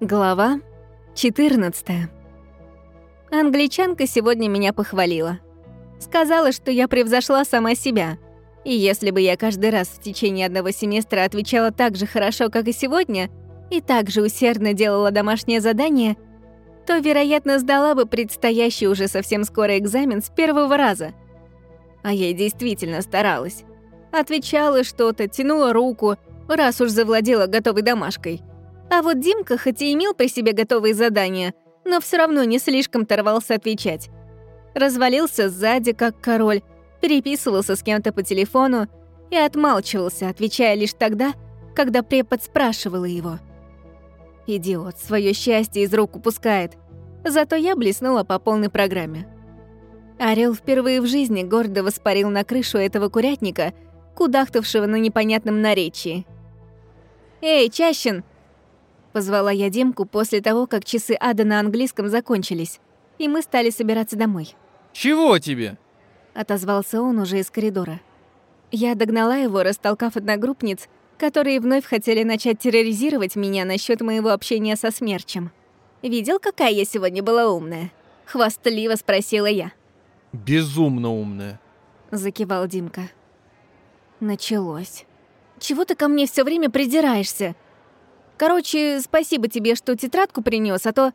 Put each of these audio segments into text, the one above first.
Глава 14 Англичанка сегодня меня похвалила. Сказала, что я превзошла сама себя. И если бы я каждый раз в течение одного семестра отвечала так же хорошо, как и сегодня, и так же усердно делала домашнее задание, то, вероятно, сдала бы предстоящий уже совсем скоро экзамен с первого раза. А я действительно старалась. Отвечала что-то, тянула руку, раз уж завладела готовой домашкой. А вот Димка хоть и имел при себе готовые задания, но все равно не слишком торвался отвечать. Развалился сзади, как король, переписывался с кем-то по телефону и отмалчивался, отвечая лишь тогда, когда препод спрашивала его. Идиот, свое счастье из рук упускает. Зато я блеснула по полной программе. Орел впервые в жизни гордо воспарил на крышу этого курятника, кудахтавшего на непонятном наречии. «Эй, Чащин!» Позвала я Димку после того, как часы ада на английском закончились, и мы стали собираться домой. «Чего тебе?» Отозвался он уже из коридора. Я догнала его, растолкав одногруппниц, которые вновь хотели начать терроризировать меня насчет моего общения со смерчем. «Видел, какая я сегодня была умная?» Хвастливо спросила я. «Безумно умная», — закивал Димка. Началось. Чего ты ко мне все время придираешься? Короче, спасибо тебе, что тетрадку принес, а то...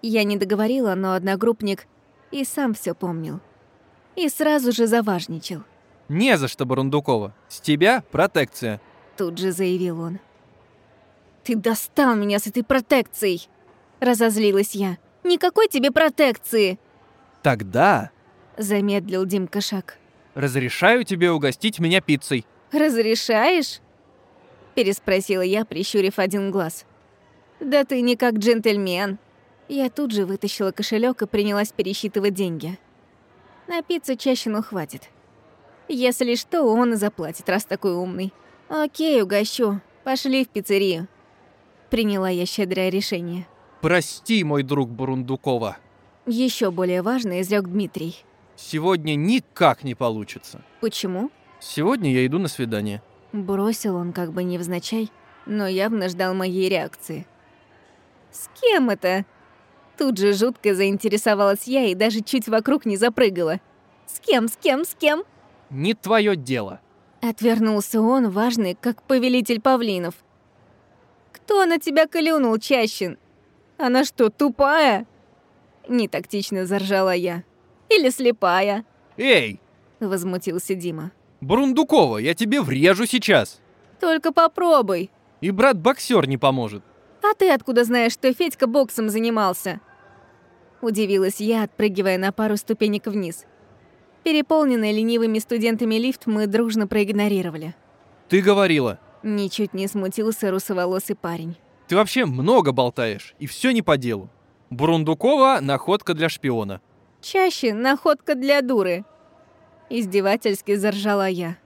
Я не договорила, но одногруппник и сам все помнил. И сразу же заважничал. «Не за что, Бурундукова. С тебя протекция», — тут же заявил он. «Ты достал меня с этой протекцией!» — разозлилась я. «Никакой тебе протекции!» «Тогда...» — замедлил Димка шаг. «Разрешаю тебе угостить меня пиццей». «Разрешаешь?» — переспросила я, прищурив один глаз. «Да ты не как джентльмен». Я тут же вытащила кошелек и принялась пересчитывать деньги. На пиццу Чащину хватит. Если что, он и заплатит, раз такой умный. «Окей, угощу. Пошли в пиццерию». Приняла я щедрое решение. «Прости, мой друг Бурундукова». Еще более важно изрек Дмитрий. «Сегодня никак не получится». «Почему?» Сегодня я иду на свидание. Бросил он как бы невзначай, но явно ждал моей реакции. «С кем это?» Тут же жутко заинтересовалась я и даже чуть вокруг не запрыгала. «С кем, с кем, с кем?» «Не твое дело». Отвернулся он, важный, как повелитель павлинов. «Кто на тебя клюнул, Чащин? Она что, тупая?» Нетактично заржала я. «Или слепая?» «Эй!» — возмутился Дима. Брундукова, я тебе врежу сейчас. Только попробуй. И брат-боксер не поможет. А ты откуда знаешь, что Федька боксом занимался? Удивилась я, отпрыгивая на пару ступенек вниз. Переполненный ленивыми студентами лифт мы дружно проигнорировали. Ты говорила. Ничуть не смутился русоволосый парень. Ты вообще много болтаешь, и все не по делу. Бурундукова — находка для шпиона. Чаще находка для дуры. Издевательски заржала я.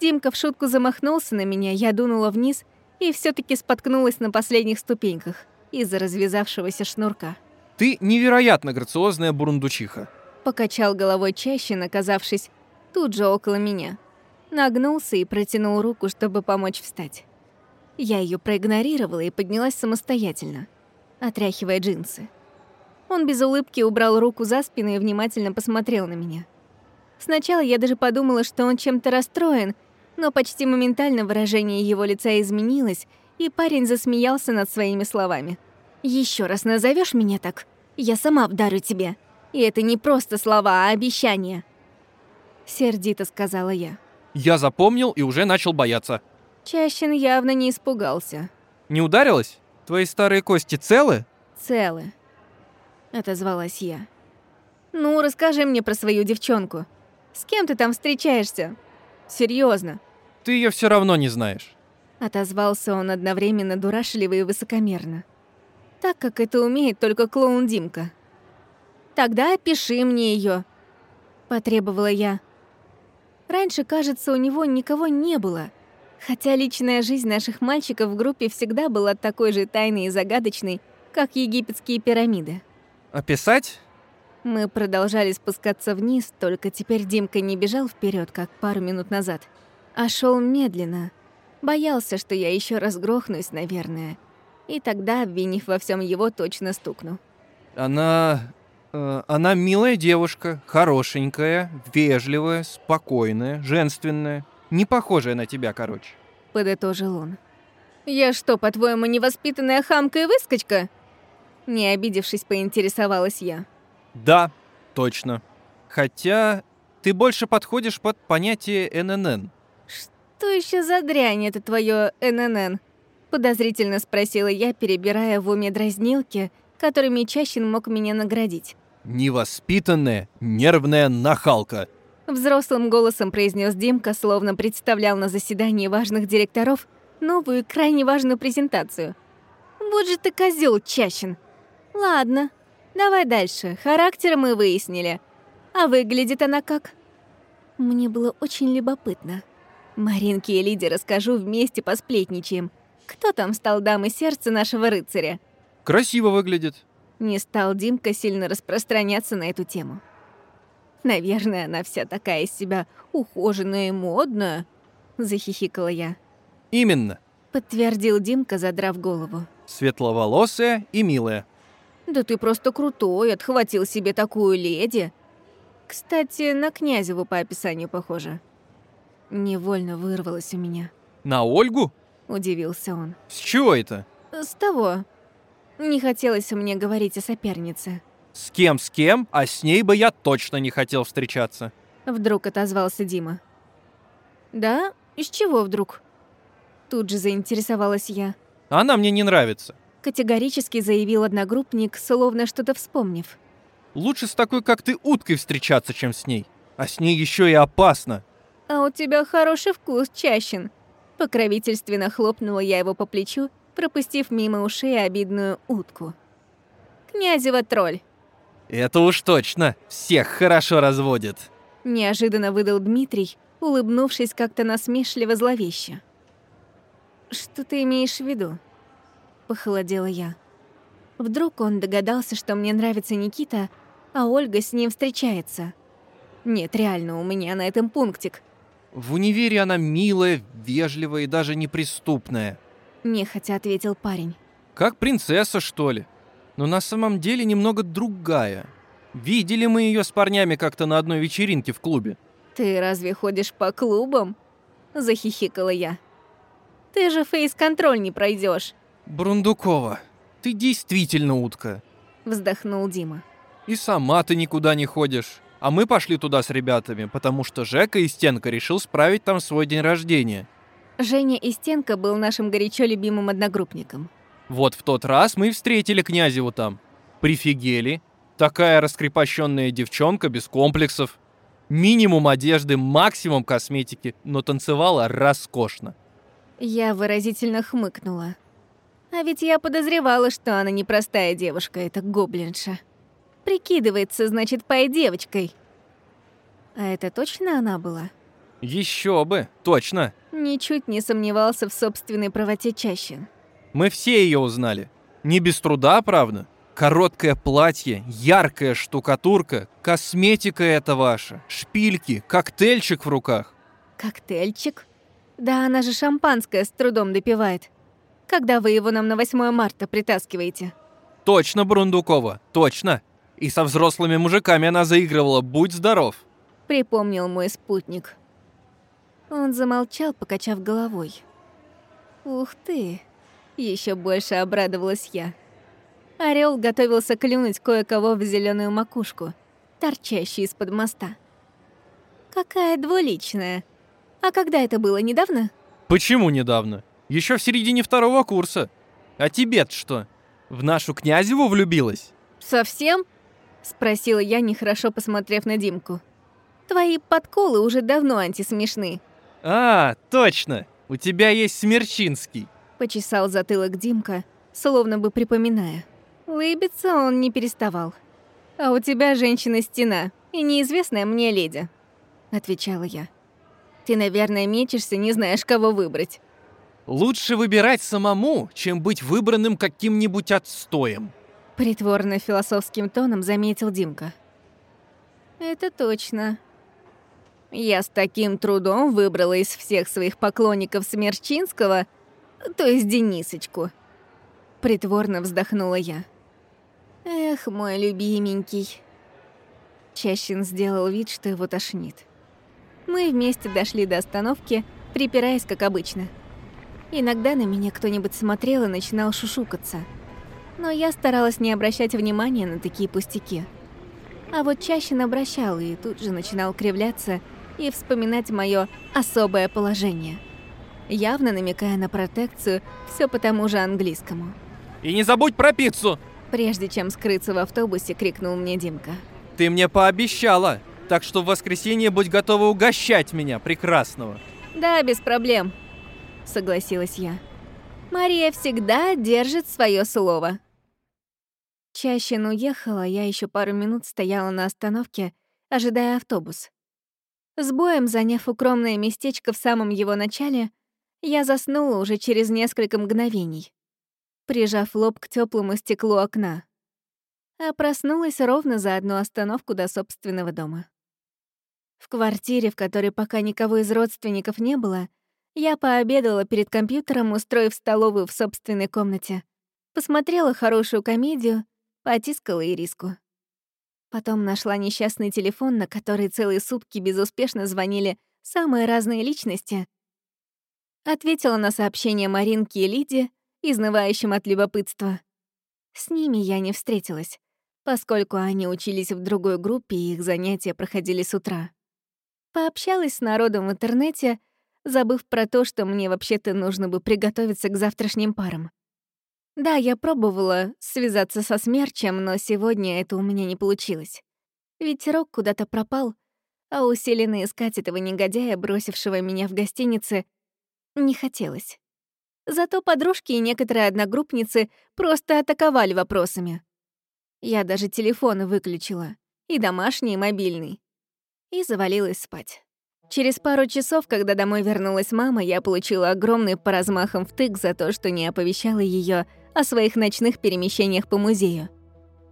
Димка в шутку замахнулся на меня, я дунула вниз и все таки споткнулась на последних ступеньках из-за развязавшегося шнурка. «Ты невероятно грациозная бурундучиха», — покачал головой чаще, наказавшись тут же около меня. Нагнулся и протянул руку, чтобы помочь встать. Я ее проигнорировала и поднялась самостоятельно, отряхивая джинсы. Он без улыбки убрал руку за спину и внимательно посмотрел на меня — Сначала я даже подумала, что он чем-то расстроен, но почти моментально выражение его лица изменилось, и парень засмеялся над своими словами. Еще раз назовешь меня так, я сама вдарю тебе. И это не просто слова, а обещания. Сердито сказала я. Я запомнил и уже начал бояться. Чащин явно не испугался. Не ударилась? Твои старые кости целы? Целы. Отозвалась я. Ну, расскажи мне про свою девчонку. С кем ты там встречаешься? Серьезно. Ты ее все равно не знаешь. Отозвался он одновременно дурашливо и высокомерно. Так, как это умеет только клоун Димка. Тогда опиши мне ее, потребовала я. Раньше, кажется, у него никого не было. Хотя личная жизнь наших мальчиков в группе всегда была такой же тайной и загадочной, как египетские пирамиды. Описать? Мы продолжали спускаться вниз, только теперь Димка не бежал вперед, как пару минут назад, а шел медленно. Боялся, что я еще раз грохнусь, наверное. И тогда, обвинив во всем его, точно стукну. Она... э, она милая девушка, хорошенькая, вежливая, спокойная, женственная. Не похожая на тебя, короче. Подытожил он. «Я что, по-твоему, невоспитанная хамка и выскочка?» Не обидевшись, поинтересовалась я. Да, точно. Хотя ты больше подходишь под понятие ННН. «Что еще за дрянь это твое ННН?» Подозрительно спросила я, перебирая в уме дразнилки, которыми Чащин мог меня наградить. Невоспитанная, нервная нахалка. Взрослым голосом произнес Димка, словно представлял на заседании важных директоров новую крайне важную презентацию. «Вот же ты козел, Чащин!» «Ладно, давай дальше. Характер мы выяснили. А выглядит она как?» Мне было очень любопытно. Маринке и Лиде расскажу вместе посплетничаем. Кто там стал дамой сердца нашего рыцаря? Красиво выглядит. Не стал Димка сильно распространяться на эту тему. Наверное, она вся такая из себя ухоженная и модная, захихикала я. Именно. Подтвердил Димка, задрав голову. Светловолосая и милая. Да ты просто крутой, отхватил себе такую леди. Кстати, на Князеву по описанию похоже. Невольно вырвалось у меня. На Ольгу? Удивился он. С чего это? С того. Не хотелось мне говорить о сопернице. С кем, с кем, а с ней бы я точно не хотел встречаться. Вдруг отозвался Дима. Да? Из чего вдруг? Тут же заинтересовалась я. Она мне не нравится. Категорически заявил одногруппник, словно что-то вспомнив. Лучше с такой, как ты, уткой встречаться, чем с ней. А с ней еще и опасно. А у тебя хороший вкус, Чащин. Покровительственно хлопнула я его по плечу, пропустив мимо ушей обидную утку. Князева тролль. Это уж точно. Всех хорошо разводит. Неожиданно выдал Дмитрий, улыбнувшись как-то насмешливо зловеще. «Что ты имеешь в виду?» Похолодела я. Вдруг он догадался, что мне нравится Никита, а Ольга с ним встречается. Нет, реально, у меня на этом пунктик. В универе она милая, вежливая и даже неприступная. Нехотя ответил парень. Как принцесса, что ли? Но на самом деле немного другая. Видели мы ее с парнями как-то на одной вечеринке в клубе. «Ты разве ходишь по клубам?» Захихикала я. «Ты же фейс-контроль не пройдешь. Брундукова, ты действительно утка. Вздохнул Дима. И сама ты никуда не ходишь. А мы пошли туда с ребятами, потому что Жека и Стенка решил справить там свой день рождения. Женя и Стенка был нашим горячо любимым одногруппником. Вот в тот раз мы встретили Князеву там. Прифигели. Такая раскрепощенная девчонка без комплексов. Минимум одежды, максимум косметики, но танцевала роскошно. Я выразительно хмыкнула. А ведь я подозревала, что она непростая девушка, это гоблинша. Прикидывается, значит, пой девочкой. А это точно она была? Еще бы, точно. Ничуть не сомневался в собственной правоте Чащин. Мы все ее узнали. Не без труда, правда? Короткое платье, яркая штукатурка, косметика это ваша, шпильки, коктейльчик в руках. Коктейльчик? Да она же шампанское с трудом допивает. Когда вы его нам на 8 марта притаскиваете? Точно, Брундукова, точно. И со взрослыми мужиками она заигрывала «Будь здоров». Припомнил мой спутник. Он замолчал, покачав головой. Ух ты! Еще больше обрадовалась я. Орел готовился клюнуть кое-кого в зеленую макушку, торчащую из-под моста. Какая двуличная. А когда это было, недавно? Почему недавно? Еще в середине второго курса. А тебе что? В нашу Князеву влюбилась? Совсем? Спросила я, нехорошо посмотрев на Димку. Твои подколы уже давно антисмешны. А, точно. У тебя есть Смерчинский. Почесал затылок Димка, словно бы припоминая. Улыбиться он не переставал. «А у тебя женщина-стена и неизвестная мне леди», — отвечала я. «Ты, наверное, мечешься, не знаешь, кого выбрать». Лучше выбирать самому, чем быть выбранным каким-нибудь отстоем. Притворно философским тоном заметил Димка. Это точно. Я с таким трудом выбрала из всех своих поклонников Смерчинского, то есть Денисочку. Притворно вздохнула я. Эх, мой любименький. Чащин сделал вид, что его тошнит. Мы вместе дошли до остановки, припираясь, как обычно. Иногда на меня кто-нибудь смотрел и начинал шушукаться. Но я старалась не обращать внимания на такие пустяки. А вот Чащин обращал и тут же начинал кривляться и вспоминать мое особое положение. Явно намекая на протекцию все по тому же английскому. И не забудь про пиццу! Прежде чем скрыться в автобусе, крикнул мне Димка. Ты мне пообещала, так что в воскресенье будь готова угощать меня, прекрасного. Да, без проблем, согласилась я. Мария всегда держит свое слово. Чащин уехала, я еще пару минут стояла на остановке, ожидая автобус. С боем заняв укромное местечко в самом его начале, я заснула уже через несколько мгновений, прижав лоб к теплому стеклу окна. А проснулась ровно за одну остановку до собственного дома. В квартире, в которой пока никого из родственников не было, я пообедала перед компьютером, устроив столовую в собственной комнате. Посмотрела хорошую комедию, потискала ириску. Потом нашла несчастный телефон, на который целые сутки безуспешно звонили самые разные личности, Ответила на сообщение Маринки и Лиди, изнывающим от любопытства. С ними я не встретилась, поскольку они учились в другой группе и их занятия проходили с утра. Пообщалась с народом в интернете, забыв про то, что мне вообще-то нужно бы приготовиться к завтрашним парам. Да, я пробовала связаться со смерчем, но сегодня это у меня не получилось. Ветерок куда-то пропал, а усиленно искать этого негодяя, бросившего меня в гостинице, не хотелось. Зато подружки и некоторые одногруппницы просто атаковали вопросами. Я даже телефон выключила, и домашний, и мобильный. И завалилась спать. Через пару часов, когда домой вернулась мама, я получила огромный по размахам втык за то, что не оповещала ее о своих ночных перемещениях по музею.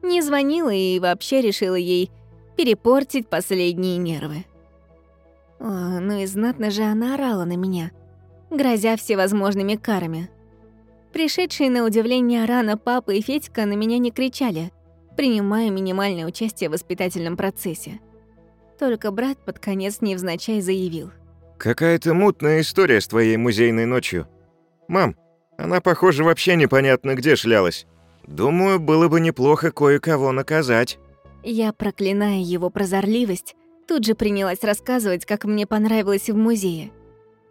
Не звонила и вообще решила ей перепортить последние нервы. О, ну и знатно же она орала на меня — грозя всевозможными карами. Пришедшие на удивление рано папа и Федька на меня не кричали, принимая минимальное участие в воспитательном процессе. Только брат под конец невзначай заявил. «Какая-то мутная история с твоей музейной ночью. Мам, она, похоже, вообще непонятно где шлялась. Думаю, было бы неплохо кое-кого наказать». Я, проклиная его прозорливость, тут же принялась рассказывать, как мне понравилось в музее –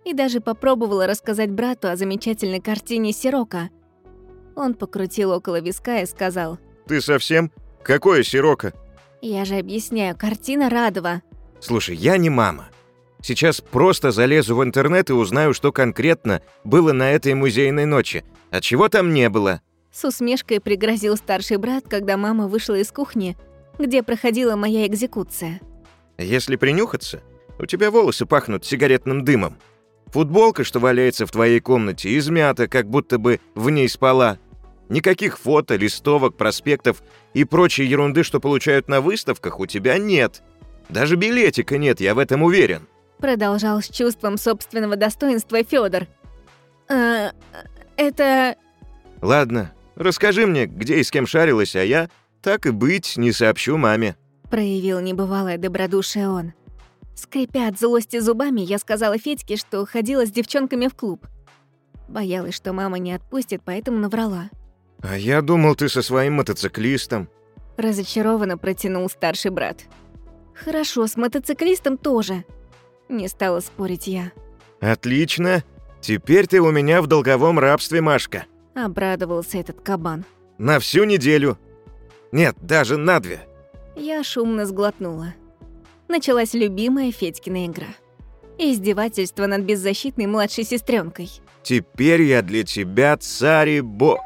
и даже попробовала рассказать брату о замечательной картине Сирока. Он покрутил около виска и сказал. «Ты совсем? Какое Сирока?» «Я же объясняю, картина Радова». «Слушай, я не мама. Сейчас просто залезу в интернет и узнаю, что конкретно было на этой музейной ночи. А чего там не было?» С усмешкой пригрозил старший брат, когда мама вышла из кухни, где проходила моя экзекуция. «Если принюхаться, у тебя волосы пахнут сигаретным дымом. Футболка, что валяется в твоей комнате, измята, как будто бы в ней спала. Никаких фото, листовок, проспектов и прочей ерунды, что получают на выставках, у тебя нет. Даже билетика нет, я в этом уверен. Продолжал с чувством собственного достоинства Федор. А, это... Ладно, расскажи мне, где и с кем шарилась, а я, так и быть, не сообщу маме. Проявил небывалое добродушие он. Скрипя от злости зубами, я сказала Федьке, что ходила с девчонками в клуб. Боялась, что мама не отпустит, поэтому наврала. «А я думал, ты со своим мотоциклистом». Разочарованно протянул старший брат. «Хорошо, с мотоциклистом тоже». Не стала спорить я. «Отлично. Теперь ты у меня в долговом рабстве, Машка». Обрадовался этот кабан. «На всю неделю. Нет, даже на две». Я шумно сглотнула началась любимая Федькина игра. Издевательство над беззащитной младшей сестренкой. «Теперь я для тебя царь и бо...»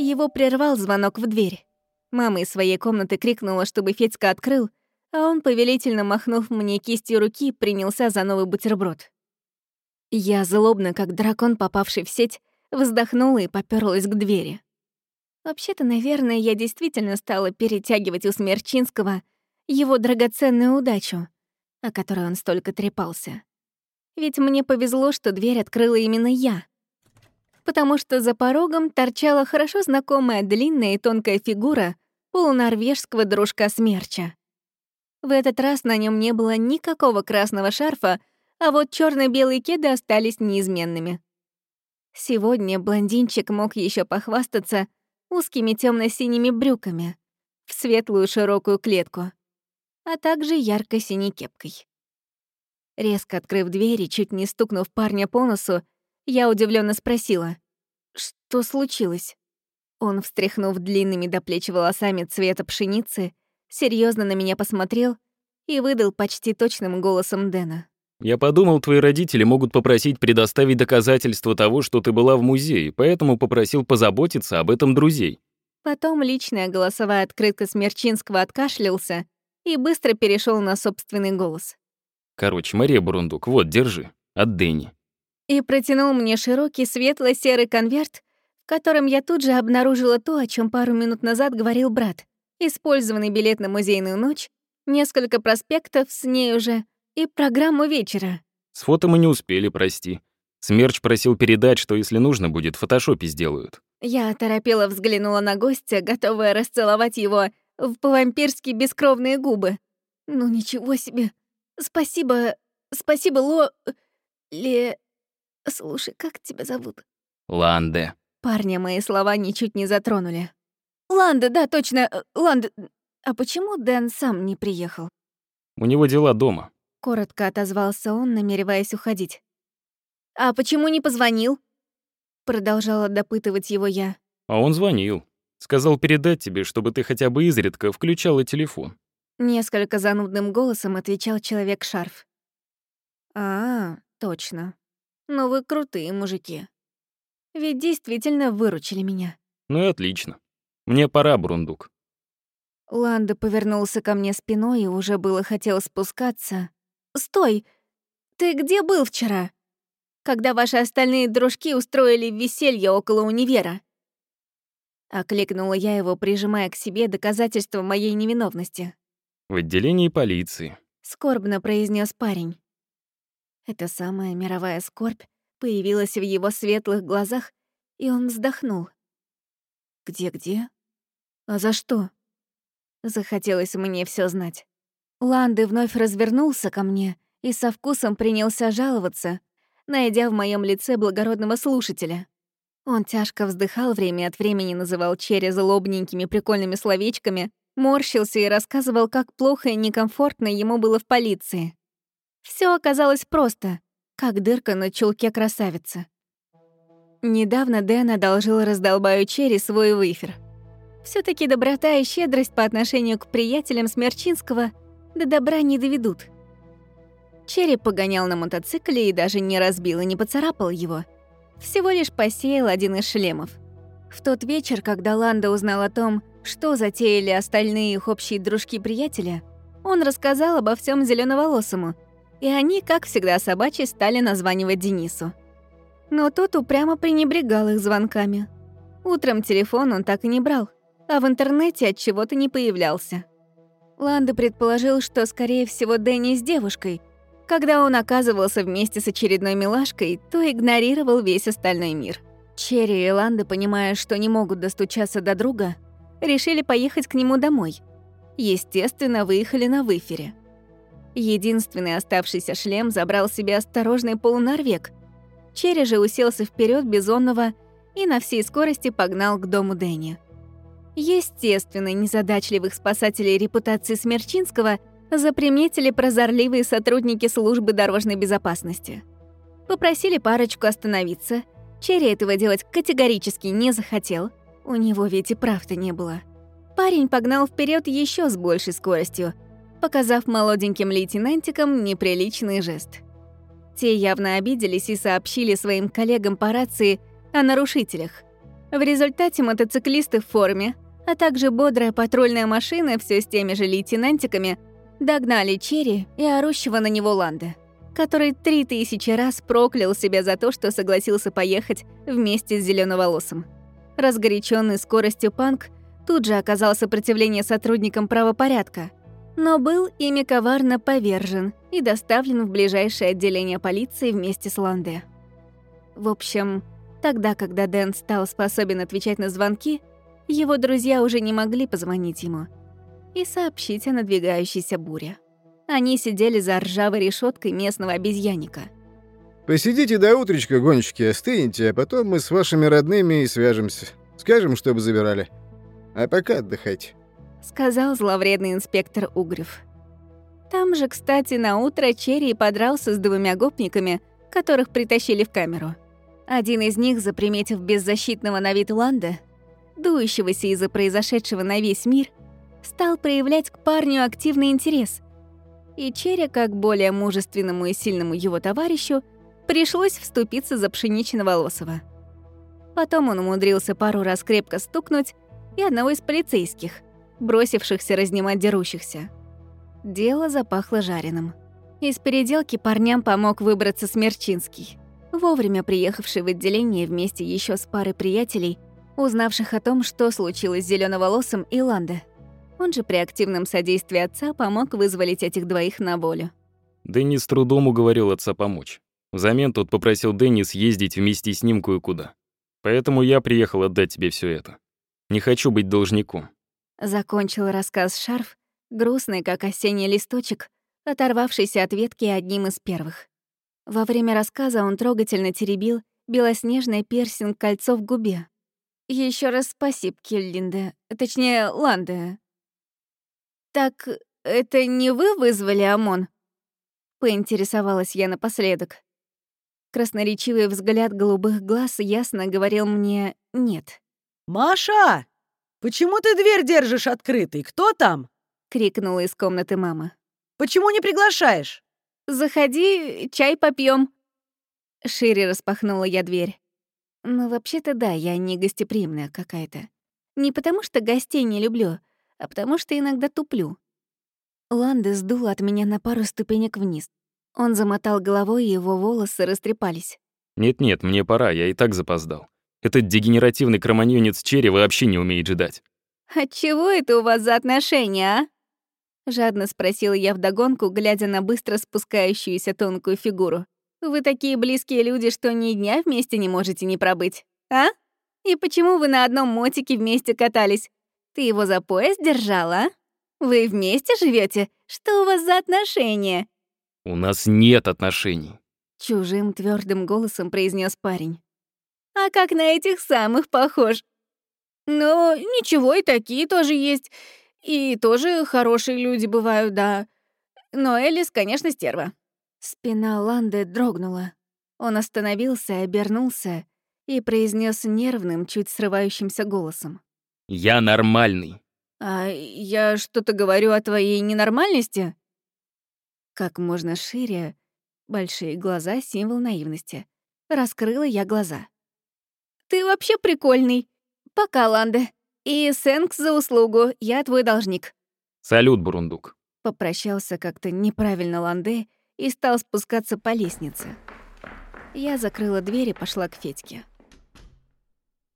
Его прервал звонок в дверь. Мама из своей комнаты крикнула, чтобы Федька открыл, а он, повелительно махнув мне кистью руки, принялся за новый бутерброд. Я, злобно, как дракон, попавший в сеть, вздохнула и попёрлась к двери. Вообще-то, наверное, я действительно стала перетягивать у Смерчинского — его драгоценную удачу, о которой он столько трепался. Ведь мне повезло, что дверь открыла именно я. Потому что за порогом торчала хорошо знакомая длинная и тонкая фигура полунорвежского дружка Смерча. В этот раз на нем не было никакого красного шарфа, а вот черно белые кеды остались неизменными. Сегодня блондинчик мог еще похвастаться узкими темно синими брюками в светлую широкую клетку, а также ярко-синей кепкой. Резко открыв дверь и чуть не стукнув парня по носу, я удивленно спросила, что случилось? Он, встряхнув длинными до плеч волосами цвета пшеницы, серьезно на меня посмотрел и выдал почти точным голосом Дэна. Я подумал, твои родители могут попросить предоставить доказательства того, что ты была в музее, поэтому попросил позаботиться об этом друзей. Потом личная голосовая открытка Смерчинского откашлялся и быстро перешел на собственный голос. Короче, Мария Бурундук, вот, держи, от Дэнни. И протянул мне широкий светло-серый конверт, в котором я тут же обнаружила то, о чем пару минут назад говорил брат. Использованный билет на музейную ночь, несколько проспектов с ней уже — и программу вечера. С фото мы не успели, прости. Смерч просил передать, что если нужно будет, в фотошопе сделают. Я торопела взглянула на гостя, готовая расцеловать его в по-вампирски бескровные губы. Ну ничего себе. Спасибо, спасибо, Ло... Ле... Слушай, как тебя зовут? Ланде. Парня мои слова ничуть не затронули. Ланда, да, точно, Ланда. А почему Дэн сам не приехал? У него дела дома. Коротко отозвался он, намереваясь уходить. «А почему не позвонил?» Продолжала допытывать его я. А он звонил. Сказал передать тебе, чтобы ты хотя бы изредка включала телефон. Несколько занудным голосом отвечал человек-шарф. «А, точно. Ну вы крутые мужики. Ведь действительно выручили меня». Ну и отлично. Мне пора, Брундук. Ланда повернулся ко мне спиной и уже было хотел спускаться, «Стой! Ты где был вчера? Когда ваши остальные дружки устроили веселье около универа?» Окликнула я его, прижимая к себе доказательства моей невиновности. «В отделении полиции», — скорбно произнес парень. Эта самая мировая скорбь появилась в его светлых глазах, и он вздохнул. «Где-где? А за что?» Захотелось мне все знать. Ланды вновь развернулся ко мне и со вкусом принялся жаловаться, найдя в моем лице благородного слушателя. Он тяжко вздыхал время от времени, называл Черри злобненькими прикольными словечками, морщился и рассказывал, как плохо и некомфортно ему было в полиции. Все оказалось просто, как дырка на чулке красавицы. Недавно Дэн одолжил раздолбаю Черри свой выфер. все таки доброта и щедрость по отношению к приятелям Смерчинского — до добра не доведут. Череп погонял на мотоцикле и даже не разбил и не поцарапал его. Всего лишь посеял один из шлемов. В тот вечер, когда Ланда узнал о том, что затеяли остальные их общие дружки-приятеля, он рассказал обо всем зеленоволосому, и они, как всегда собачьи, стали названивать Денису. Но тот упрямо пренебрегал их звонками. Утром телефон он так и не брал, а в интернете от чего-то не появлялся. Ланда предположил, что, скорее всего, Дэнни с девушкой. Когда он оказывался вместе с очередной милашкой, то игнорировал весь остальной мир. Черри и Ланда, понимая, что не могут достучаться до друга, решили поехать к нему домой. Естественно, выехали на выфере. Единственный оставшийся шлем забрал себе осторожный полунорвег. Черри же уселся вперед бизонного и на всей скорости погнал к дому Дэнни. Естественно, незадачливых спасателей репутации Смерчинского заприметили прозорливые сотрудники службы дорожной безопасности. Попросили парочку остановиться. Черри этого делать категорически не захотел. У него ведь и правда не было. Парень погнал вперед еще с большей скоростью, показав молоденьким лейтенантикам неприличный жест. Те явно обиделись и сообщили своим коллегам по рации о нарушителях. В результате мотоциклисты в форме, а также бодрая патрульная машина все с теми же лейтенантиками догнали Черри и орущего на него Ланда, который три тысячи раз проклял себя за то, что согласился поехать вместе с зеленоволосым. Разгоряченный скоростью панк тут же оказал сопротивление сотрудникам правопорядка, но был ими коварно повержен и доставлен в ближайшее отделение полиции вместе с Ланде. В общем, Тогда, когда Дэн стал способен отвечать на звонки, его друзья уже не могли позвонить ему и сообщить о надвигающейся буре. Они сидели за ржавой решеткой местного обезьянника. Посидите до утречка, гонщики, остынете, а потом мы с вашими родными и свяжемся. Скажем, чтобы забирали. А пока отдыхайте. Сказал зловредный инспектор Угрев. Там же, кстати, на утро Черри подрался с двумя гопниками, которых притащили в камеру. Один из них, заприметив беззащитного на вид Ланда, дующегося из-за произошедшего на весь мир, стал проявлять к парню активный интерес. И Черри, как более мужественному и сильному его товарищу, пришлось вступиться за Пшенично-Волосова. Потом он умудрился пару раз крепко стукнуть и одного из полицейских, бросившихся разнимать дерущихся. Дело запахло жареным. Из переделки парням помог выбраться Смерчинский, вовремя приехавший в отделение вместе еще с парой приятелей, узнавших о том, что случилось с зеленоволосым и Ланде. Он же при активном содействии отца помог вызволить этих двоих на волю. Дэнни с трудом уговорил отца помочь. Взамен тот попросил Дэнни съездить вместе с ним кое-куда. Поэтому я приехал отдать тебе все это. Не хочу быть должником. Закончил рассказ Шарф, грустный, как осенний листочек, оторвавшийся от ветки одним из первых. Во время рассказа он трогательно теребил белоснежное пирсинг-кольцо в губе. Еще раз спасибо, Киллинде, точнее, Ланде. «Так это не вы вызвали ОМОН?» — поинтересовалась я напоследок. Красноречивый взгляд голубых глаз ясно говорил мне «нет». «Маша, почему ты дверь держишь открытой? Кто там?» — крикнула из комнаты мама. «Почему не приглашаешь?» «Заходи, чай попьем. Шире распахнула я дверь. Ну, вообще-то да, я не гостеприимная какая-то. Не потому что гостей не люблю, а потому что иногда туплю. Ланды сдул от меня на пару ступенек вниз. Он замотал головой, и его волосы растрепались. Нет-нет, мне пора, я и так запоздал. Этот дегенеративный кроманьонец Черри вообще не умеет ждать. «Отчего это у вас за отношения, а?» Жадно спросила я вдогонку, глядя на быстро спускающуюся тонкую фигуру. «Вы такие близкие люди, что ни дня вместе не можете не пробыть, а? И почему вы на одном мотике вместе катались? Ты его за пояс держала, а? Вы вместе живете? Что у вас за отношения?» У нас нет отношений. Чужим твердым голосом произнес парень. А как на этих самых похож? Ну, ничего, и такие тоже есть. И тоже хорошие люди бывают, да. Но Элис, конечно, стерва. Спина Ланды дрогнула. Он остановился, обернулся и произнес нервным, чуть срывающимся голосом. Я нормальный. А я что-то говорю о твоей ненормальности? Как можно шире, большие глаза — символ наивности. Раскрыла я глаза. «Ты вообще прикольный. Пока, Ланде. И сэнкс за услугу, я твой должник». Салют, Бурундук. Попрощался как-то неправильно Ланде и стал спускаться по лестнице. Я закрыла дверь и пошла к Федьке.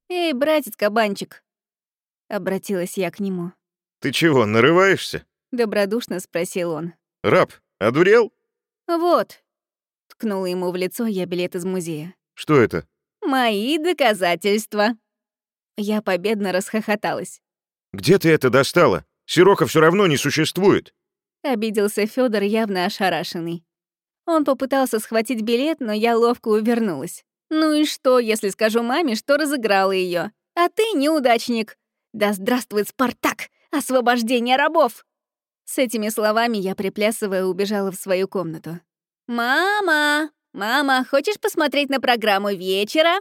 «Эй, братец-кабанчик!» Обратилась я к нему. «Ты чего, нарываешься?» Добродушно спросил он. «Раб, одурел?» «Вот», — ткнула ему в лицо я билет из музея. «Что это?» «Мои доказательства». Я победно расхохоталась. «Где ты это достала? Сирока все равно не существует». Обиделся Федор явно ошарашенный. Он попытался схватить билет, но я ловко увернулась. «Ну и что, если скажу маме, что разыграла ее? А ты неудачник. Да здравствует Спартак! Освобождение рабов!» С этими словами я, приплясывая, убежала в свою комнату. «Мама! Мама, хочешь посмотреть на программу вечера?»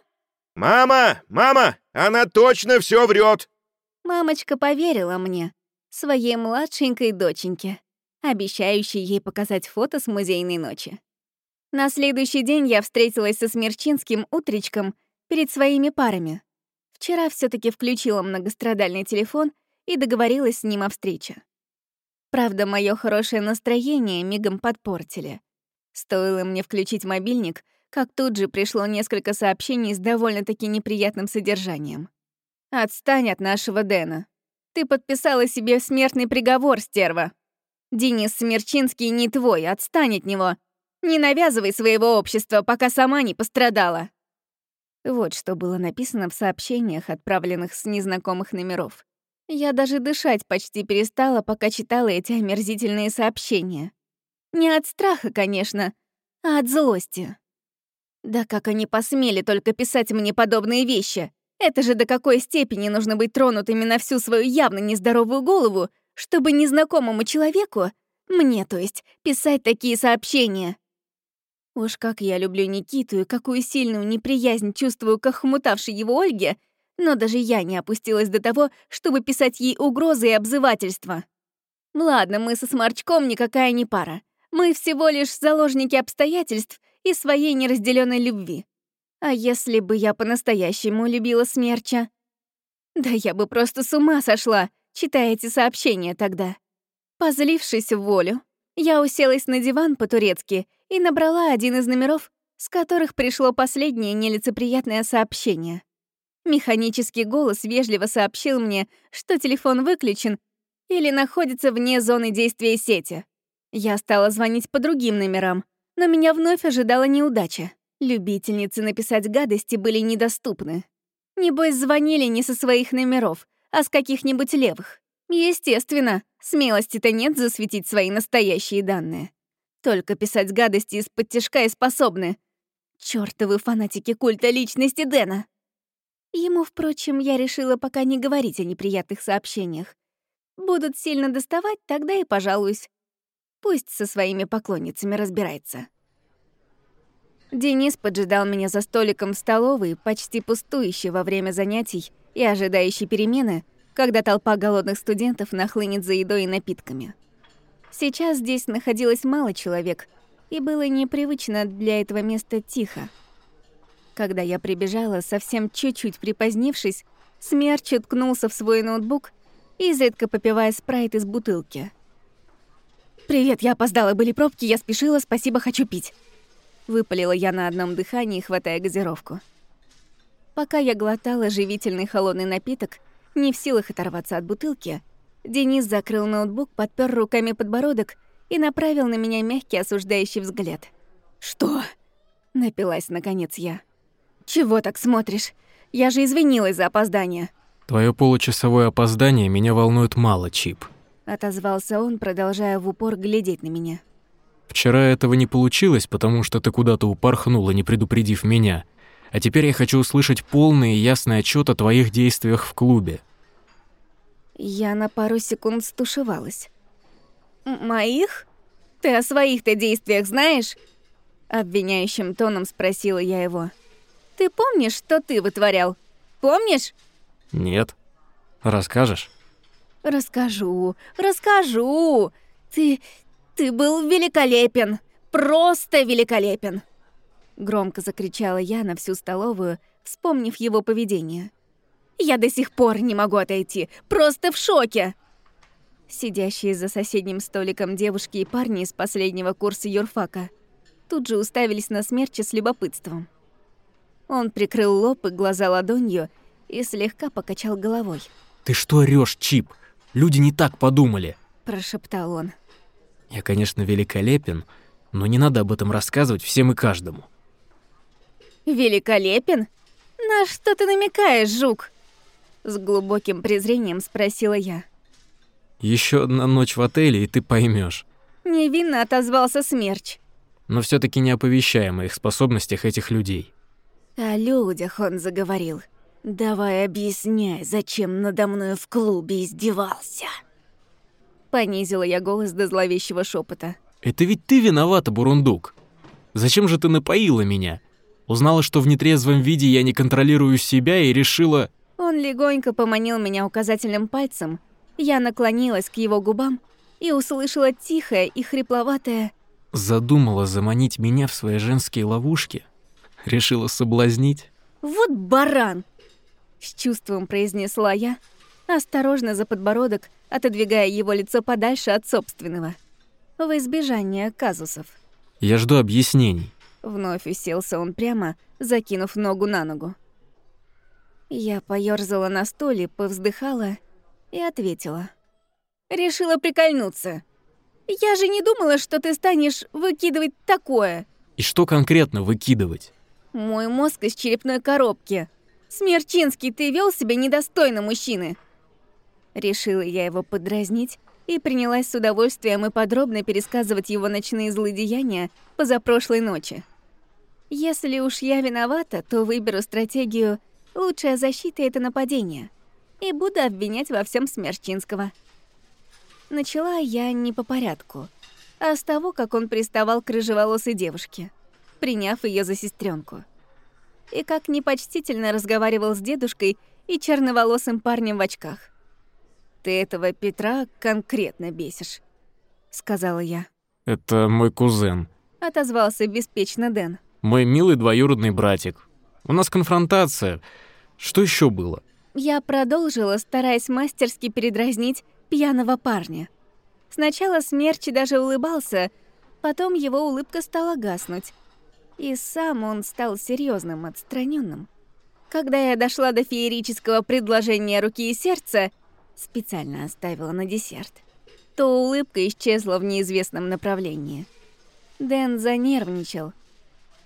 «Мама! Мама! Она точно все врет!» Мамочка поверила мне, своей младшенькой доченьке, обещающей ей показать фото с музейной ночи. На следующий день я встретилась со Смерчинским утречком перед своими парами. Вчера все таки включила многострадальный телефон и договорилась с ним о встрече. Правда, мое хорошее настроение мигом подпортили. Стоило мне включить мобильник, как тут же пришло несколько сообщений с довольно-таки неприятным содержанием. «Отстань от нашего Дэна. Ты подписала себе смертный приговор, стерва. Денис Смерчинский не твой, отстань от него. Не навязывай своего общества, пока сама не пострадала». Вот что было написано в сообщениях, отправленных с незнакомых номеров. Я даже дышать почти перестала, пока читала эти омерзительные сообщения. Не от страха, конечно, а от злости. Да как они посмели только писать мне подобные вещи? Это же до какой степени нужно быть тронутыми на всю свою явно нездоровую голову, чтобы незнакомому человеку, мне то есть, писать такие сообщения. Уж как я люблю Никиту и какую сильную неприязнь чувствую к охмутавшей его Ольге, но даже я не опустилась до того, чтобы писать ей угрозы и обзывательства. Ладно, мы со Сморчком никакая не пара. Мы всего лишь заложники обстоятельств и своей неразделенной любви. А если бы я по-настоящему любила Смерча? Да я бы просто с ума сошла, читая эти сообщения тогда. Позлившись в волю, я уселась на диван по-турецки и набрала один из номеров, с которых пришло последнее нелицеприятное сообщение. Механический голос вежливо сообщил мне, что телефон выключен или находится вне зоны действия сети. Я стала звонить по другим номерам, но меня вновь ожидала неудача. Любительницы написать гадости были недоступны. Небось, звонили не со своих номеров, а с каких-нибудь левых. Естественно, смелости-то нет засветить свои настоящие данные. Только писать гадости из-под тяжка и способны. Чёртовы фанатики культа личности Дэна. Ему, впрочем, я решила пока не говорить о неприятных сообщениях. Будут сильно доставать, тогда и пожалуюсь. Пусть со своими поклонницами разбирается. Денис поджидал меня за столиком в столовой, почти пустующей во время занятий и ожидающей перемены, когда толпа голодных студентов нахлынет за едой и напитками. Сейчас здесь находилось мало человек, и было непривычно для этого места тихо. Когда я прибежала, совсем чуть-чуть припозднившись, Смерч уткнулся в свой ноутбук, изредка попивая спрайт из бутылки. «Привет, я опоздала, были пробки, я спешила, спасибо, хочу пить». Выпалила я на одном дыхании, хватая газировку. Пока я глотала живительный холодный напиток, не в силах оторваться от бутылки, Денис закрыл ноутбук, подпер руками подбородок и направил на меня мягкий осуждающий взгляд. «Что?» — напилась наконец я. «Чего так смотришь? Я же извинилась за опоздание». Твое получасовое опоздание меня волнует мало, Чип. Отозвался он, продолжая в упор глядеть на меня. Вчера этого не получилось, потому что ты куда-то упорхнула, не предупредив меня. А теперь я хочу услышать полный и ясный отчет о твоих действиях в клубе. Я на пару секунд стушевалась. «Моих? Ты о своих-то действиях знаешь?» Обвиняющим тоном спросила я его. «Ты помнишь, что ты вытворял? Помнишь?» Нет. Расскажешь? «Расскажу, расскажу. Ты... ты был великолепен. Просто великолепен!» Громко закричала я на всю столовую, вспомнив его поведение. «Я до сих пор не могу отойти. Просто в шоке!» Сидящие за соседним столиком девушки и парни из последнего курса юрфака тут же уставились на смерча с любопытством. Он прикрыл лоб и глаза ладонью и слегка покачал головой. Ты что орёшь, Чип? Люди не так подумали. Прошептал он. Я, конечно, великолепен, но не надо об этом рассказывать всем и каждому. Великолепен? На что ты намекаешь, жук? С глубоким презрением спросила я. Еще одна ночь в отеле, и ты поймешь. Невинно отозвался Смерч. Но все таки не оповещай о моих способностях этих людей. О людях он заговорил. «Давай объясняй, зачем надо мной в клубе издевался?» Понизила я голос до зловещего шепота. Это ведь ты виновата, Бурундук. Зачем же ты напоила меня? Узнала, что в нетрезвом виде я не контролирую себя и решила... Он легонько поманил меня указательным пальцем. Я наклонилась к его губам и услышала тихое и хрипловатое Задумала заманить меня в свои женские ловушки. Решила соблазнить. «Вот баран!» С чувством произнесла я, осторожно за подбородок, отодвигая его лицо подальше от собственного. В избежание казусов. Я жду объяснений. Вновь уселся он прямо, закинув ногу на ногу. Я поёрзала на стуле, повздыхала и ответила. «Решила прикольнуться. Я же не думала, что ты станешь выкидывать такое». И что конкретно выкидывать? Мой мозг из черепной коробки. Смерчинский, ты вел себя недостойно мужчины. Решила я его подразнить и принялась с удовольствием и подробно пересказывать его ночные злодеяния позапрошлой ночи. Если уж я виновата, то выберу стратегию «лучшая защита — это нападение» и буду обвинять во всем Смерчинского. Начала я не по порядку, а с того, как он приставал к рыжеволосой девушке, приняв ее за сестренку. И как непочтительно разговаривал с дедушкой и черноволосым парнем в очках. «Ты этого Петра конкретно бесишь», — сказала я. Это мой кузен. Отозвался беспечно Дэн. Мой милый двоюродный братик. У нас конфронтация. Что еще было? Я продолжила, стараясь мастерски передразнить пьяного парня. Сначала Смерч даже улыбался, потом его улыбка стала гаснуть. И сам он стал серьезным, отстраненным. Когда я дошла до феерического предложения руки и сердца, специально оставила на десерт, то улыбка исчезла в неизвестном направлении. Дэн занервничал.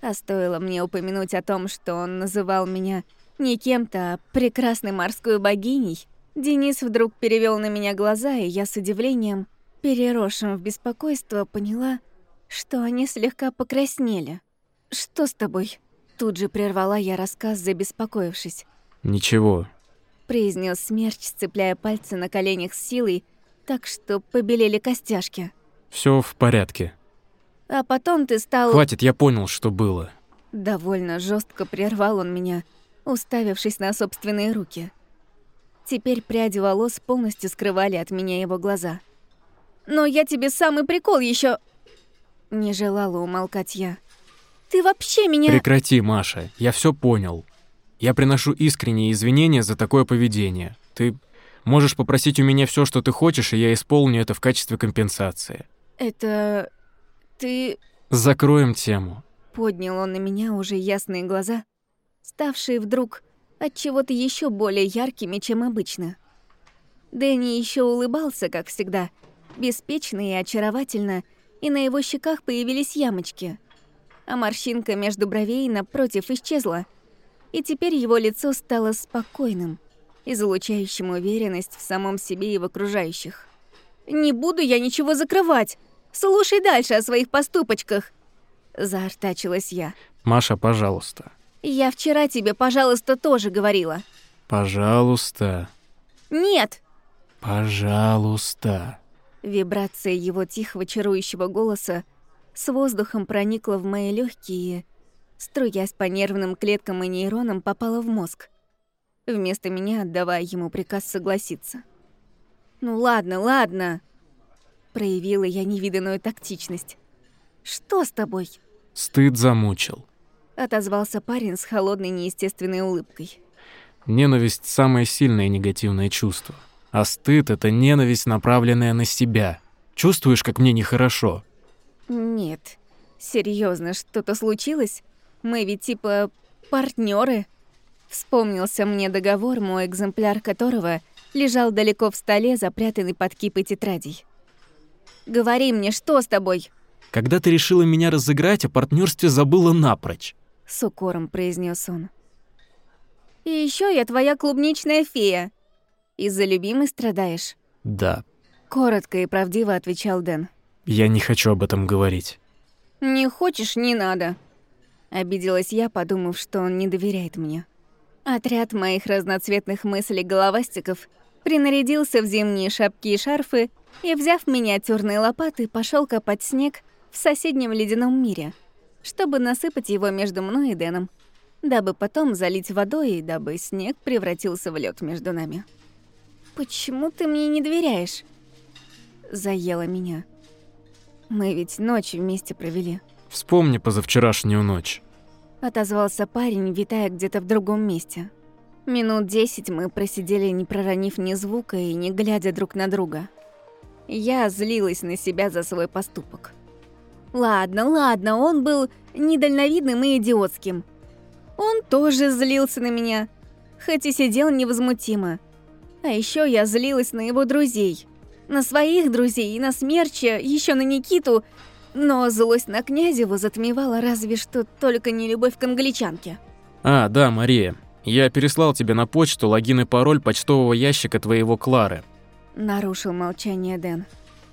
А стоило мне упомянуть о том, что он называл меня не кем-то, а прекрасной морской богиней, Денис вдруг перевел на меня глаза, и я с удивлением, переросшим в беспокойство, поняла, что они слегка покраснели. «Что с тобой?» Тут же прервала я рассказ, забеспокоившись. Ничего. Произнес смерч, сцепляя пальцы на коленях с силой, так что побелели костяшки. Все в порядке. А потом ты стал... Хватит, я понял, что было. Довольно жестко прервал он меня, уставившись на собственные руки. Теперь пряди волос полностью скрывали от меня его глаза. «Но я тебе самый прикол еще. Не желала умолкать я. «Ты вообще меня...» Прекрати, Маша, я все понял. Я приношу искренние извинения за такое поведение. Ты можешь попросить у меня все, что ты хочешь, и я исполню это в качестве компенсации. «Это... ты...» Закроем тему. Поднял он на меня уже ясные глаза, ставшие вдруг от чего-то еще более яркими, чем обычно. Дэнни еще улыбался, как всегда, беспечно и очаровательно, и на его щеках появились ямочки. А морщинка между бровей напротив исчезла, и теперь его лицо стало спокойным, излучающим уверенность в самом себе и в окружающих. «Не буду я ничего закрывать! Слушай дальше о своих поступочках!» Заортачилась я. Маша, пожалуйста. Я вчера тебе, пожалуйста, тоже говорила. Пожалуйста. Нет! Пожалуйста. Вибрация его тихого чарующего голоса с воздухом проникла в мои легкие, струясь по нервным клеткам и нейронам, попала в мозг, вместо меня отдавая ему приказ согласиться. «Ну ладно, ладно!» Проявила я невиданную тактичность. «Что с тобой?» Стыд замучил. Отозвался парень с холодной неестественной улыбкой. Ненависть — самое сильное негативное чувство. А стыд — это ненависть, направленная на себя. Чувствуешь, как мне нехорошо? Нет. Серьезно, что-то случилось? Мы ведь типа партнеры. Вспомнился мне договор, мой экземпляр которого лежал далеко в столе, запрятанный под кипой тетрадей. «Говори мне, что с тобой?» Когда ты решила меня разыграть, о партнерстве забыла напрочь. С укором произнес он. «И еще я твоя клубничная фея. Из-за любимой страдаешь?» Да, Коротко и правдиво отвечал Дэн. Я не хочу об этом говорить. «Не хочешь, не надо». Обиделась я, подумав, что он не доверяет мне. Отряд моих разноцветных мыслей головастиков принарядился в зимние шапки и шарфы и, взяв миниатюрные лопаты, пошел копать снег в соседнем ледяном мире, чтобы насыпать его между мной и Дэном, дабы потом залить водой и дабы снег превратился в лед между нами. «Почему ты мне не доверяешь?» Заела меня. Мы ведь ночь вместе провели. Вспомни позавчерашнюю ночь. Отозвался парень, витая где-то в другом месте. Минут десять мы просидели, не проронив ни звука и не глядя друг на друга. Я злилась на себя за свой поступок. Ладно, ладно, он был недальновидным и идиотским. Он тоже злился на меня, хоть и сидел невозмутимо. А еще я злилась на его друзей. На своих друзей и на Смерча, еще на Никиту. Но злость на Князеву затмевала разве что только не любовь к англичанке. А, да, Мария. Я переслал тебе на почту логин и пароль почтового ящика твоего Клары. Нарушил молчание Дэн.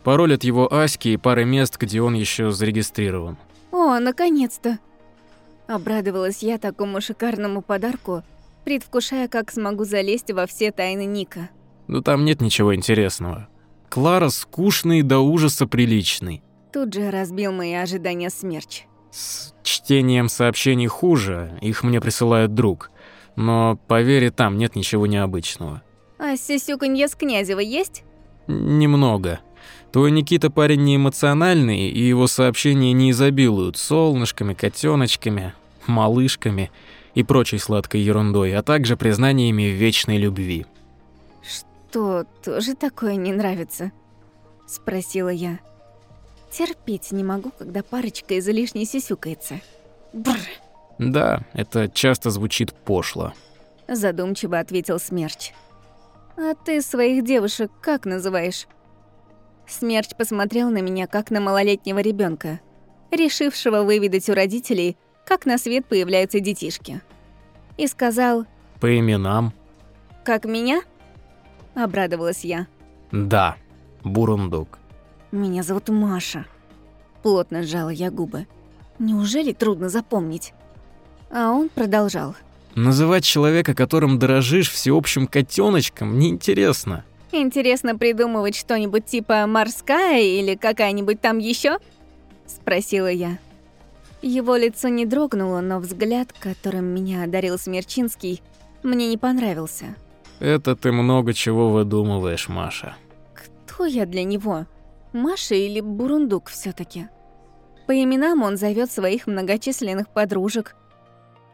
Пароль от его Аськи и пары мест, где он еще зарегистрирован. О, наконец-то! Обрадовалась я такому шикарному подарку, предвкушая, как смогу залезть во все тайны Ника. Ну там нет ничего интересного. Клара скучный до ужаса приличный. Тут же разбил мои ожидания смерч. С чтением сообщений хуже, их мне присылает друг. Но, поверь, там нет ничего необычного. А сисюканье с Князева есть? Немного. Твой Никита парень не эмоциональный, и его сообщения не изобилуют солнышками, котеночками, малышками и прочей сладкой ерундой, а также признаниями вечной любви. «Что, тоже такое не нравится?» – спросила я. Терпеть не могу, когда парочка излишне сисюкается. Бррр. Да, это часто звучит пошло. Задумчиво ответил Смерч. А ты своих девушек как называешь? Смерч посмотрел на меня, как на малолетнего ребенка, решившего выведать у родителей, как на свет появляются детишки. И сказал... По именам. Как меня? Обрадовалась я. Да, Бурундук. Меня зовут Маша. Плотно сжала я губы. Неужели трудно запомнить? А он продолжал. Называть человека, которым дорожишь, всеобщим котеночком, неинтересно. Интересно придумывать что-нибудь типа «морская» или какая-нибудь там еще? Спросила я. Его лицо не дрогнуло, но взгляд, которым меня одарил Смерчинский, мне не понравился. Это ты много чего выдумываешь, Маша. Кто я для него? Маша или Бурундук все таки По именам он зовет своих многочисленных подружек,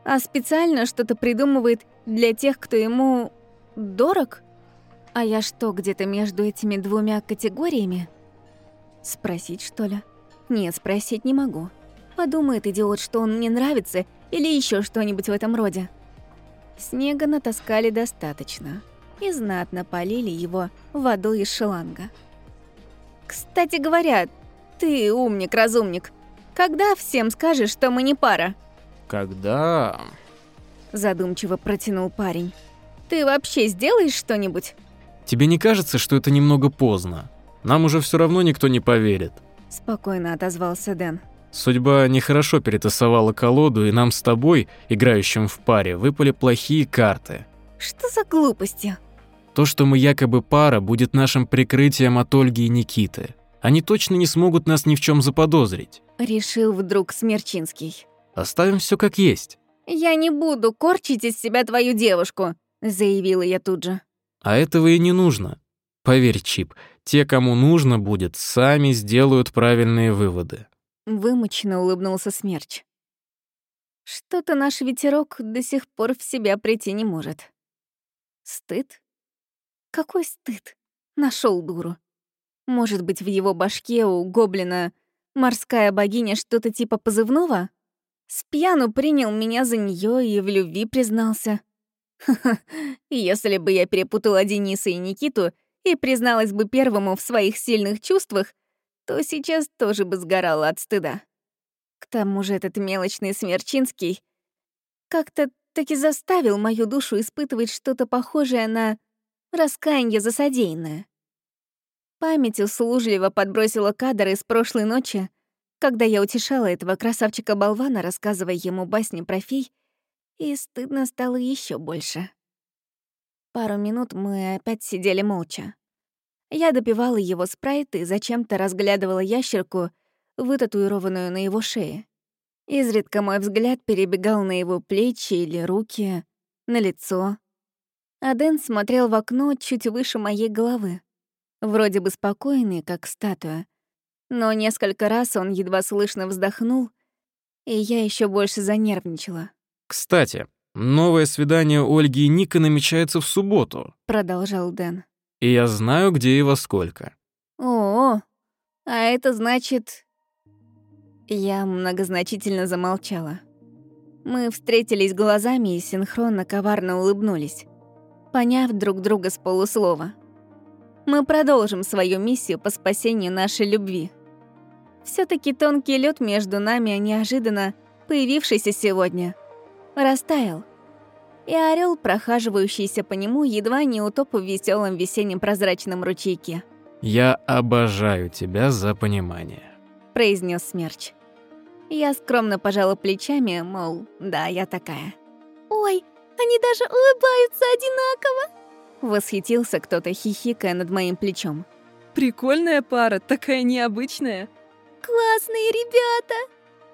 а специально что-то придумывает для тех, кто ему дорог? А я что, где-то между этими двумя категориями? Спросить, что ли? Нет, спросить не могу. Подумает идиот, что он мне нравится, или еще что-нибудь в этом роде. Снега натаскали достаточно и знатно полили его водой из шланга. «Кстати говоря, ты умник-разумник. Когда всем скажешь, что мы не пара?» «Когда...» Задумчиво протянул парень. «Ты вообще сделаешь что-нибудь?» Тебе не кажется, что это немного поздно? Нам уже все равно никто не поверит. Спокойно отозвался Дэн. Судьба нехорошо перетасовала колоду, и нам с тобой, играющим в паре, выпали плохие карты. Что за глупости? То, что мы якобы пара, будет нашим прикрытием от Ольги и Никиты. Они точно не смогут нас ни в чем заподозрить. Решил вдруг Смерчинский. Оставим все как есть. Я не буду корчить из себя твою девушку, заявила я тут же. А этого и не нужно. Поверь, Чип, те, кому нужно будет, сами сделают правильные выводы. Вымученно улыбнулся Смерч. Что-то наш ветерок до сих пор в себя прийти не может. Стыд? Какой стыд? Нашел дуру. Может быть, в его башке у гоблина морская богиня что-то типа позывного? Спьяну принял меня за нее и в любви признался. Ха-ха, если бы я перепутала Дениса и Никиту и призналась бы первому в своих сильных чувствах, то сейчас тоже бы сгорала от стыда. К тому же этот мелочный Смерчинский как-то таки заставил мою душу испытывать что-то похожее на раскаяние за содеянное. Память услужливо подбросила кадр из прошлой ночи, когда я утешала этого красавчика-болвана, рассказывая ему басни про фей, и стыдно стало еще больше. Пару минут мы опять сидели молча. Я допивала его спрайт и зачем-то разглядывала ящерку, вытатуированную на его шее. Изредка мой взгляд перебегал на его плечи или руки, на лицо. А Дэн смотрел в окно чуть выше моей головы. Вроде бы спокойный, как статуя. Но несколько раз он едва слышно вздохнул, и я еще больше занервничала. «Кстати, новое свидание Ольги и Ника намечается в субботу», — продолжал Дэн. «И я знаю, где и во сколько». «О, а это значит...» Я многозначительно замолчала. Мы встретились глазами и синхронно коварно улыбнулись, поняв друг друга с полуслова. Мы продолжим свою миссию по спасению нашей любви. все таки тонкий лед между нами, неожиданно появившийся сегодня, растаял. И орел, прохаживающийся по нему, едва не утоп в веселом весеннем прозрачном ручейке, Я обожаю тебя за понимание. произнес смерч. Я скромно пожала плечами, мол, да, я такая. «Ой, они даже улыбаются одинаково!» Восхитился кто-то, хихикая над моим плечом. Прикольная пара, такая необычная. «Классные ребята!»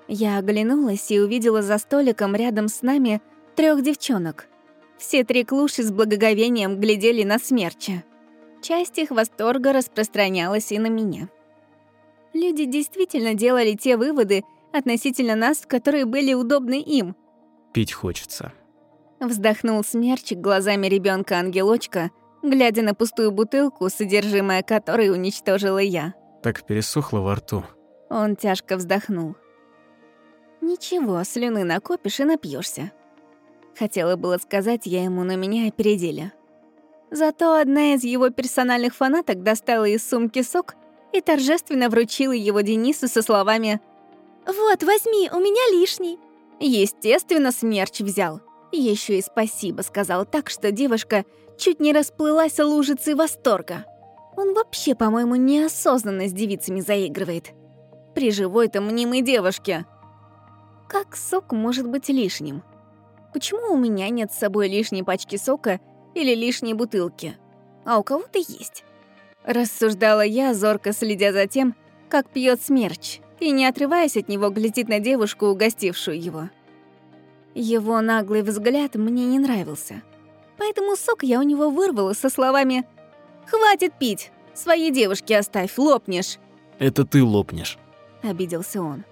Я оглянулась и увидела за столиком рядом с нами трех девчонок. Все три клуши с благоговением глядели на смерча. Часть их восторга распространялась и на меня. Люди действительно делали те выводы относительно нас, которые были удобны им. Пить хочется. Вздохнул смерчик глазами ребенка ангелочка глядя на пустую бутылку, содержимое которой уничтожила я. Так пересохло во рту. Он тяжко вздохнул. «Ничего, слюны накопишь и напьешься. Хотела было сказать я ему, но меня опередили. Зато одна из его персональных фанаток достала из сумки сок и торжественно вручила его Денису со словами «Вот, возьми, у меня лишний». Естественно, смерч взял. Еще и спасибо сказал так, что девушка чуть не расплылась лужицей восторга. Он вообще, по-моему, неосознанно с девицами заигрывает. При живой-то мнимой девушке. Как сок может быть лишним? Почему у меня нет с собой лишней пачки сока или лишней бутылки? А у кого-то есть. Рассуждала я, зорко следя за тем, как пьет смерч, и, не отрываясь от него, глядит на девушку, угостившую его. Его наглый взгляд мне не нравился. Поэтому сок я у него вырвала со словами «Хватит пить! Своей девушке оставь, лопнешь!» Это ты лопнешь. Обиделся он.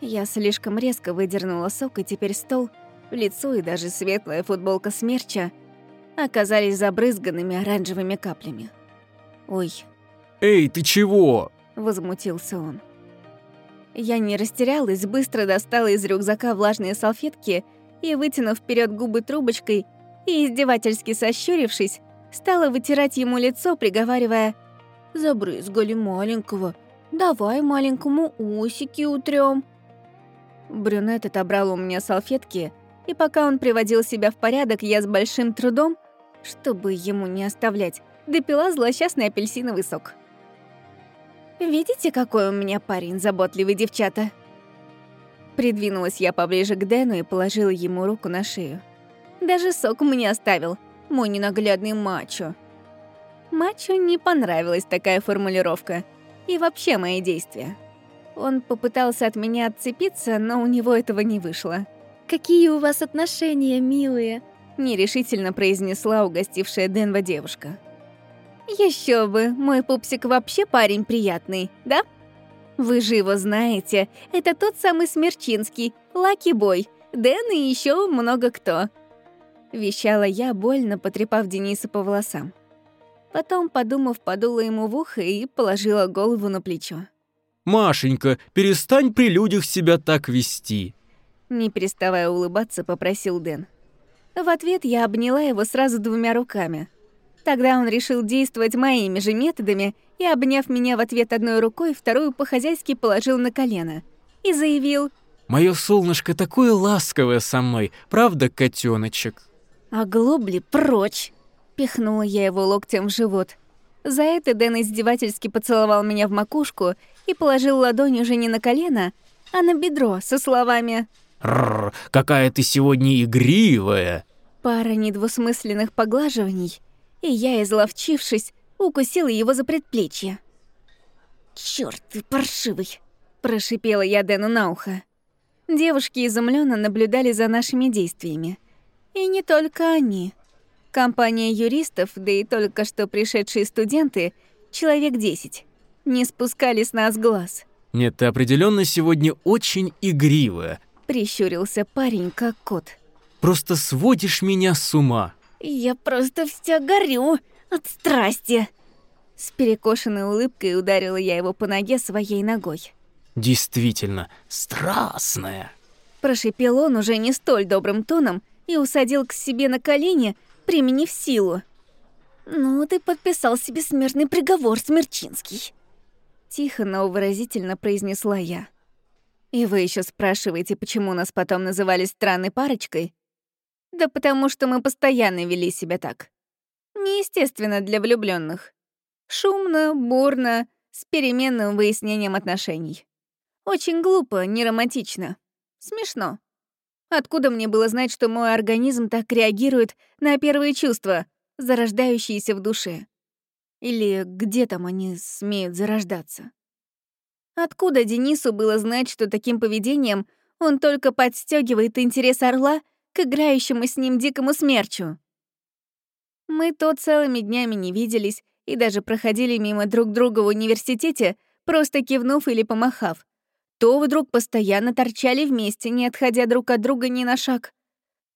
Я слишком резко выдернула сок, и теперь стол, лицо и даже светлая футболка смерча оказались забрызганными оранжевыми каплями. «Ой», Эй, ты чего? — возмутился он. Я не растерялась, быстро достала из рюкзака влажные салфетки и, вытянув вперед губы трубочкой и издевательски сощурившись, стала вытирать ему лицо, приговаривая «Забрызгали маленького, давай маленькому усики утрем». Брюнет отобрал у меня салфетки, и пока он приводил себя в порядок, я с большим трудом, чтобы ему не оставлять, допила злосчастный апельсиновый сок. «Видите, какой у меня парень заботливый, девчата?» Придвинулась я поближе к Дэну и положила ему руку на шею. Даже сок мне оставил, мой ненаглядный мачо. Мачо не понравилась такая формулировка и вообще мои действия. Он попытался от меня отцепиться, но у него этого не вышло. «Какие у вас отношения, милые?» — нерешительно произнесла угостившая Денва девушка. Еще бы, мой пупсик вообще парень приятный, да? Вы же его знаете, это тот самый Смерчинский, Лаки Бой, Дэн и еще много кто. Вещала я, больно потрепав Дениса по волосам. Потом, подумав, подула ему в ухо и положила голову на плечо. Машенька, перестань при людях себя так вести. Не переставая улыбаться, попросил Дэн. В ответ я обняла его сразу двумя руками. Тогда он решил действовать моими же методами и, обняв меня в ответ одной рукой, вторую по-хозяйски положил на колено и заявил Моё солнышко такое ласковое со мной, правда, котеночек? «Оглобли прочь!» Пихнула я его локтем в живот. За это Дэн издевательски поцеловал меня в макушку и положил ладонь уже не на колено, а на бедро со словами Рррр, какая ты сегодня игривая. Пара недвусмысленных поглаживаний, и я, изловчившись, укусила его за предплечье. «Чёрт ты паршивый!» – прошипела я Дэну на ухо. Девушки изумленно наблюдали за нашими действиями. И не только они. Компания юристов, да и только что пришедшие студенты, человек 10, не спускали с нас глаз. Нет, ты определенно сегодня очень игривая. Прищурился парень, как кот. Просто сводишь меня с ума. «Я просто вся горю от страсти!» С перекошенной улыбкой ударила я его по ноге своей ногой. Действительно, страстная. Прошипел он уже не столь добрым тоном и усадил к себе на колени, применив силу. «Ну, ты подписал себе смертный приговор, Смерчинский». Тихо, но выразительно произнесла я. И вы еще спрашиваете, почему нас потом называли странной парочкой? Да потому что мы постоянно вели себя так. Неестественно для влюбленных. Шумно, бурно, с переменным выяснением отношений. Очень глупо, не романтично. Смешно. Откуда мне было знать, что мой организм так реагирует на первые чувства, зарождающиеся в душе? Или где там они смеют зарождаться? Откуда Денису было знать, что таким поведением он только подстегивает интерес орла к играющему с ним дикому смерчу? Мы то целыми днями не виделись и даже проходили мимо друг друга в университете, просто кивнув или помахав. То вдруг постоянно торчали вместе, не отходя друг от друга ни на шаг.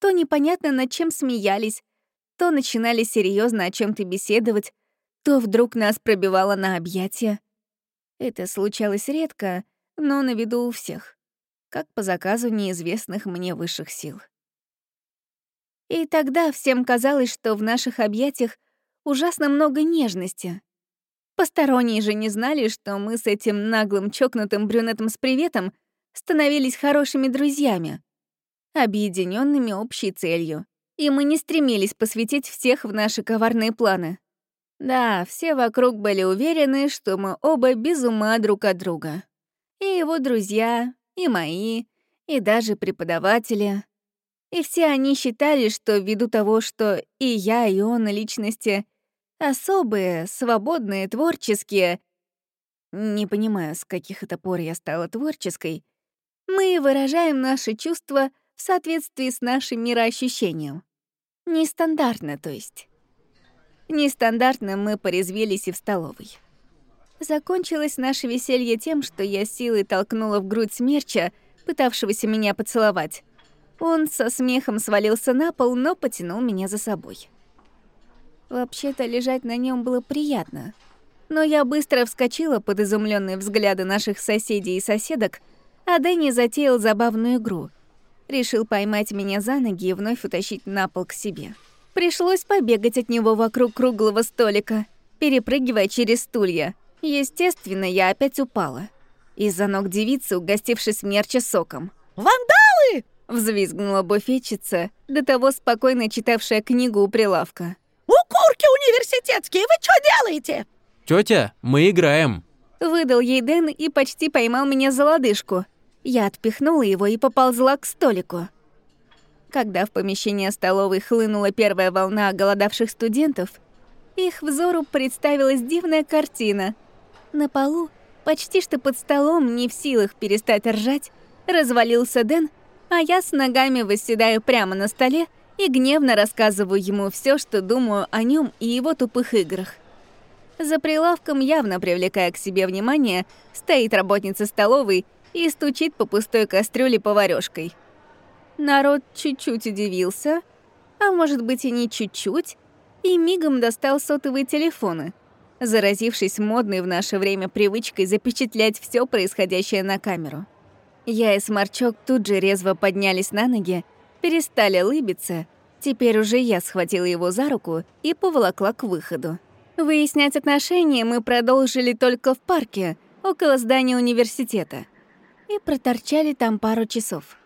То непонятно над чем смеялись, то начинали серьезно о чем то беседовать, то вдруг нас пробивало на объятия. Это случалось редко, но на виду у всех, как по заказу неизвестных мне высших сил. И тогда всем казалось, что в наших объятиях ужасно много нежности. Посторонние же не знали, что мы с этим наглым чокнутым брюнетом с приветом становились хорошими друзьями, объединенными общей целью. И мы не стремились посвятить всех в наши коварные планы. Да, все вокруг были уверены, что мы оба без ума друг от друга. И его друзья, и мои, и даже преподаватели. И все они считали, что ввиду того, что и я, и он личности особые, свободные, творческие, не понимаю, с каких это пор я стала творческой, мы выражаем наши чувства в соответствии с нашим мироощущением. Нестандартно, то есть. Нестандартно мы порезвились и в столовой. Закончилось наше веселье тем, что я силой толкнула в грудь смерча, пытавшегося меня поцеловать. Он со смехом свалился на пол, но потянул меня за собой. Вообще-то лежать на нем было приятно. Но я быстро вскочила под изумленные взгляды наших соседей и соседок, а Дэнни затеял забавную игру. Решил поймать меня за ноги и вновь утащить на пол к себе. Пришлось побегать от него вокруг круглого столика, перепрыгивая через стулья. Естественно, я опять упала. Из-за ног девицы, угостившись смерча соком. «Вандалы!» — взвизгнула буфетчица, до того спокойно читавшая книгу у прилавка. «Укурки университетские, вы что делаете?» Тетя, мы играем. Выдал ей Дэн и почти поймал меня за лодыжку. Я отпихнула его и поползла к столику. Когда в помещение столовой хлынула первая волна оголодавших студентов, их взору представилась дивная картина. На полу, почти что под столом, не в силах перестать ржать, развалился Дэн, а я с ногами восседаю прямо на столе и гневно рассказываю ему все, что думаю о нем и его тупых играх. За прилавком, явно привлекая к себе внимание, стоит работница столовой и стучит по пустой кастрюле поварёшкой. Народ чуть-чуть удивился, а может быть и не чуть-чуть, и мигом достал сотовые телефоны, заразившись модной в наше время привычкой запечатлять все происходящее на камеру. Я и Сморчок тут же резво поднялись на ноги, перестали лыбиться, теперь уже я схватила его за руку и поволокла к выходу. Выяснять отношения мы продолжили только в парке, около здания университета, и проторчали там пару часов.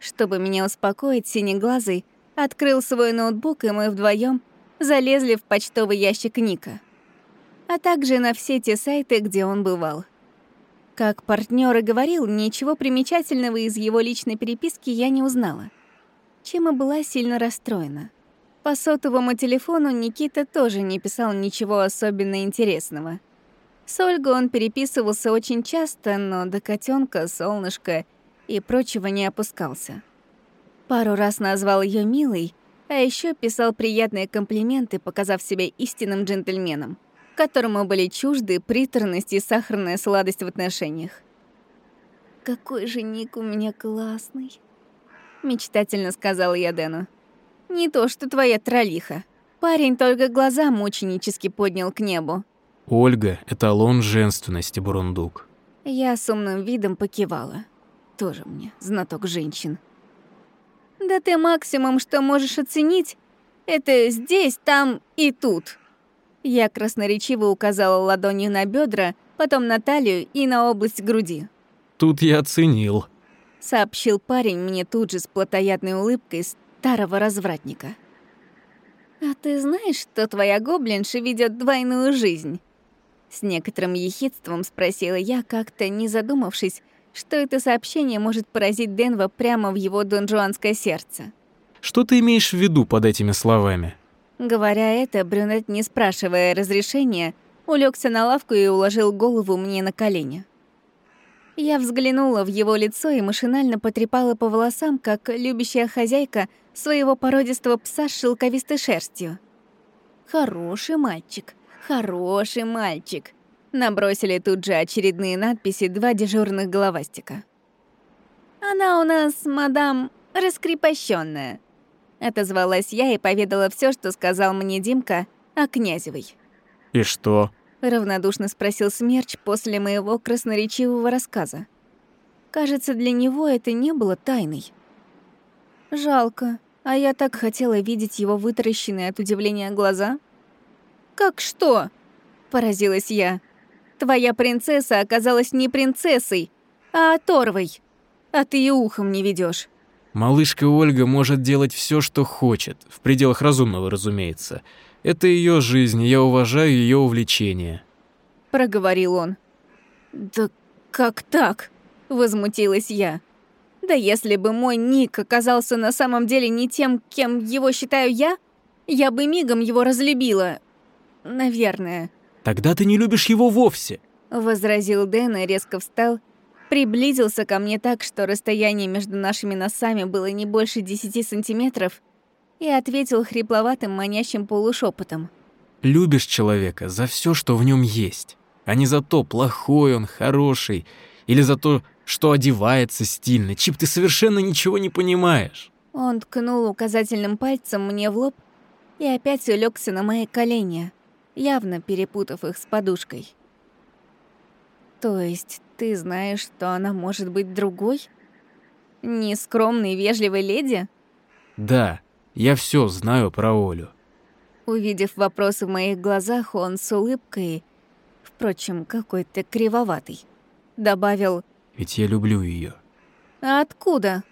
Чтобы меня успокоить, синеглазый открыл свой ноутбук, и мы вдвоем залезли в почтовый ящик Ника, а также на все те сайты, где он бывал. Как партнер и говорил, ничего примечательного из его личной переписки я не узнала, чем и была сильно расстроена. По сотовому телефону Никита тоже не писал ничего особенно интересного. С Ольгой он переписывался очень часто, но до котенка, солнышка и прочего не опускался. Пару раз назвал ее милой, а еще писал приятные комплименты, показав себя истинным джентльменом, которому были чужды приторность и сахарная сладость в отношениях. «Какой же Ник у меня классный!» — мечтательно сказала я Дэну. «Не то, что твоя тролиха». Парень только глаза мученически поднял к небу. Ольга — эталон женственности, Бурундук. Я с умным видом покивала. Тоже мне знаток женщин. Да ты максимум, что можешь оценить, это здесь, там и тут. Я красноречиво указала ладонью на бедра, потом на талию и на область груди. Тут я оценил. Сообщил парень мне тут же с плотоядной улыбкой старого развратника. «А ты знаешь, что твоя гоблинша ведет двойную жизнь?» С некоторым ехидством спросила я, как-то не задумавшись, что это сообщение может поразить Денва прямо в его донжуанское сердце. Что ты имеешь в виду под этими словами? Говоря это, брюнет, не спрашивая разрешения, улегся на лавку и уложил голову мне на колени. Я взглянула в его лицо и машинально потрепала по волосам, как любящая хозяйка своего породистого пса с шелковистой шерстью. Хороший мальчик, хороший мальчик. Набросили тут же очередные надписи два дежурных головастика. Она у нас, мадам, раскрепощенная. Отозвалась я и поведала все, что сказал мне Димка о Князевой. И что? Равнодушно спросил Смерч после моего красноречивого рассказа. Кажется, для него это не было тайной. Жалко, а я так хотела видеть его вытаращенные от удивления глаза. «Как что?» — поразилась я. «Твоя принцесса оказалась не принцессой, а оторвой, а ты и ухом не ведешь. Малышка Ольга может делать все, что хочет, в пределах разумного, разумеется. Это ее жизнь, я уважаю ее увлечение. Проговорил он. Да как так? Возмутилась я. Да если бы мой Ник оказался на самом деле не тем, кем его считаю я, я бы мигом его разлюбила. Наверное. Тогда ты не любишь его вовсе. Возразил Дэн и резко встал, приблизился ко мне так, что расстояние между нашими носами было не больше десяти сантиметров, и ответил хрипловатым, манящим полушепотом. «Любишь человека за все, что в нем есть, а не за то, плохой он, хороший, или за то, что одевается стильно. Чип, ты совершенно ничего не понимаешь». Он ткнул указательным пальцем мне в лоб и опять улегся на мои колени, явно перепутав их с подушкой. То есть ты знаешь, что она может быть другой? Нескромной, вежливой леди? Да, я все знаю про Олю. Увидев вопрос в моих глазах, он с улыбкой, впрочем, какой-то кривоватый, добавил «Ведь я люблю ее. «А откуда?»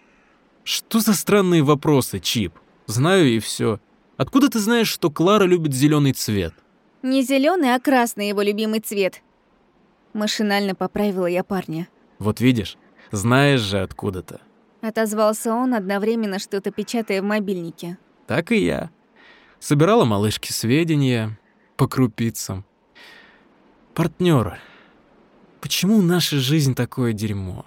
«Что за странные вопросы, Чип? Знаю и все. Откуда ты знаешь, что Клара любит зеленый цвет?» «Не зеленый, а красный его любимый цвет. Машинально поправила я парня. «Вот видишь, знаешь же откуда-то». Отозвался он, одновременно что-то печатая в мобильнике. «Так и я. Собирала малышки сведения по крупицам. Партнёры. Почему наша жизнь такое дерьмо?»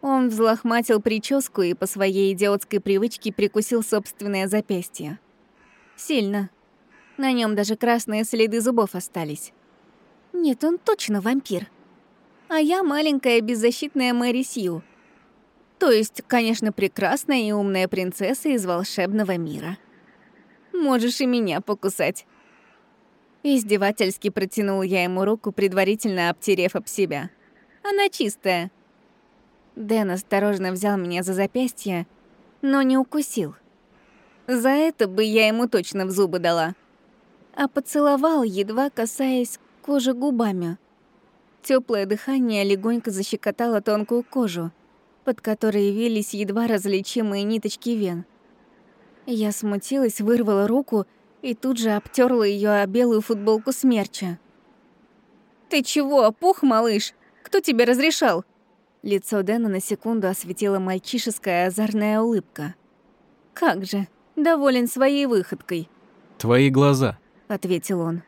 Он взлохматил прическу и по своей идиотской привычке прикусил собственное запястье. Сильно. На нем даже красные следы зубов остались. Нет, он точно вампир. А я маленькая беззащитная Мэри Сью. То есть, конечно, прекрасная и умная принцесса из волшебного мира. Можешь и меня покусать. Издевательски протянул я ему руку, предварительно обтерев об себя. Она чистая. Дэн осторожно взял меня за запястье, но не укусил. За это бы я ему точно в зубы дала. А поцеловал, едва касаясь кожи губами. Теплое дыхание легонько защекотало тонкую кожу, под которой вились едва различимые ниточки вен. Я смутилась, вырвала руку и тут же обтерла ее о белую футболку смерча. «Ты чего, опух, малыш? Кто тебе разрешал?» Лицо Дэна на секунду осветила мальчишеская озорная улыбка. «Как же, доволен своей выходкой». «Твои глаза», — ответил он.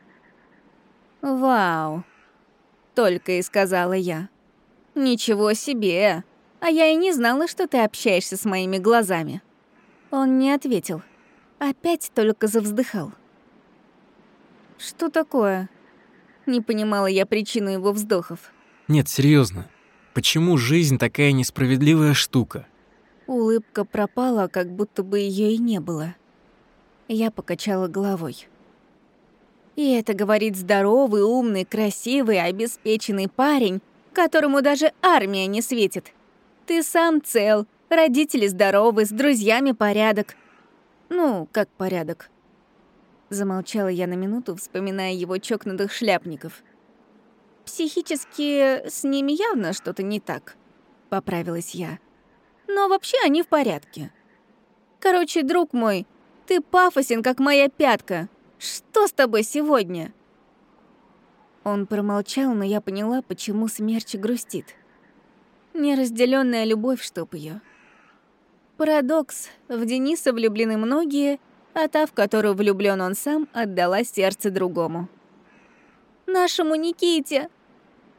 «Вау!» — только и сказала я. «Ничего себе! А я и не знала, что ты общаешься с моими глазами». Он не ответил. Опять только завздыхал. «Что такое?» Не понимала я причину его вздохов. «Нет, серьезно. Почему жизнь такая несправедливая штука?» Улыбка пропала, как будто бы ее и не было. Я покачала головой. И это говорит здоровый, умный, красивый, обеспеченный парень, которому даже армия не светит. Ты сам цел, родители здоровы, с друзьями порядок. Ну, как порядок. Замолчала я на минуту, вспоминая его чокнутых шляпников. Психически с ними явно что-то не так, поправилась я. Но вообще они в порядке. Короче, друг мой, ты пафосен, как моя пятка. Что с тобой сегодня? Он промолчал, но я поняла, почему смерч грустит. Неразделенная любовь, чтоб ее. Парадокс. В Дениса влюблены многие, а та, в которую влюблен он сам, отдала сердце другому. «Нашему Никите!»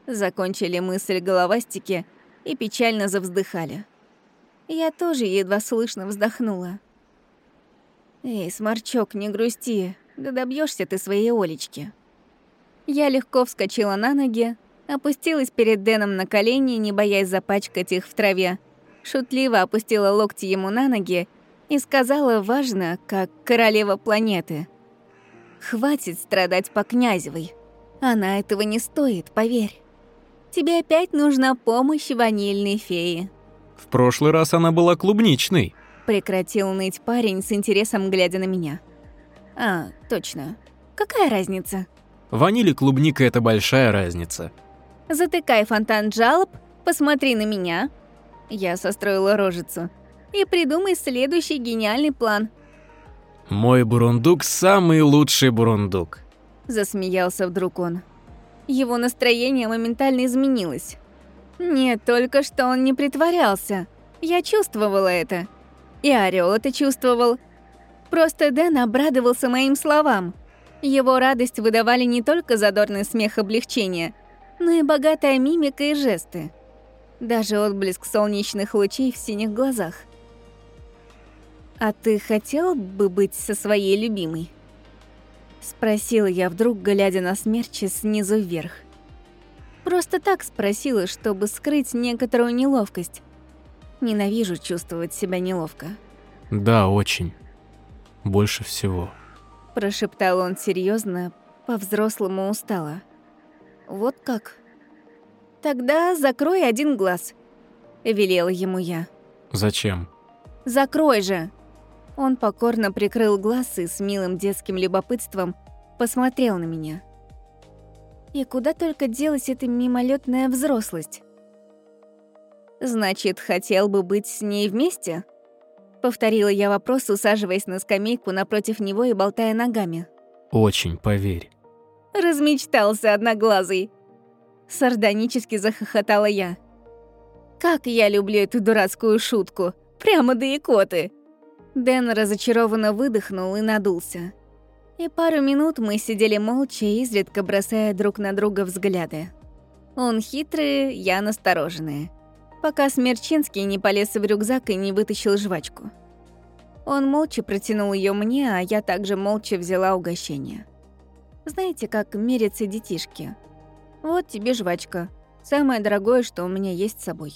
Закончили мысль головастики и печально завздыхали. Я тоже едва слышно вздохнула. «Эй, сморчок, не грусти, да добьешься ты своей Олечки». Я легко вскочила на ноги, опустилась перед Дэном на колени, не боясь запачкать их в траве, шутливо опустила локти ему на ноги и сказала важно, как королева планеты. «Хватит страдать по Князевой. Она этого не стоит, поверь. Тебе опять нужна помощь ванильной феи». В прошлый раз она была клубничной. Прекратил ныть парень с интересом, глядя на меня. «А, точно. Какая разница?» Ваниль и клубника — это большая разница. Затыкай фонтан жалоб, посмотри на меня. Я состроила рожицу. И придумай следующий гениальный план. Мой бурундук — самый лучший бурундук. Засмеялся вдруг он. Его настроение моментально изменилось. Нет, только что он не притворялся. Я чувствовала это. И Орел это чувствовал. Просто Дэн обрадовался моим словам. Его радость выдавали не только задорный смех облегчения, но и богатая мимика и жесты. Даже отблеск солнечных лучей в синих глазах. «А ты хотел бы быть со своей любимой?» Спросила я вдруг, глядя на смерчи снизу вверх. Просто так спросила, чтобы скрыть некоторую неловкость. Ненавижу чувствовать себя неловко. Да, очень. Больше всего прошептал он серьезно, по-взрослому устало. Вот как? Тогда закрой один глаз, велела ему я. Зачем? Закрой же. Он покорно прикрыл глаз и с милым детским любопытством посмотрел на меня. И куда только делась эта мимолетная взрослость? Значит, хотел бы быть с ней вместе? Повторила я вопрос, усаживаясь на скамейку напротив него и болтая ногами. «Очень, поверь». Размечтался одноглазый. Сардонически захохотала я. «Как я люблю эту дурацкую шутку! Прямо до икоты!» Дэн разочарованно выдохнул и надулся. И пару минут мы сидели молча, изредка бросая друг на друга взгляды. Он хитрый, я настороженная пока Смерчинский не полез в рюкзак и не вытащил жвачку. Он молча протянул ее мне, а я также молча взяла угощение. Знаете, как мерятся детишки? Вот тебе жвачка. Самое дорогое, что у меня есть с собой.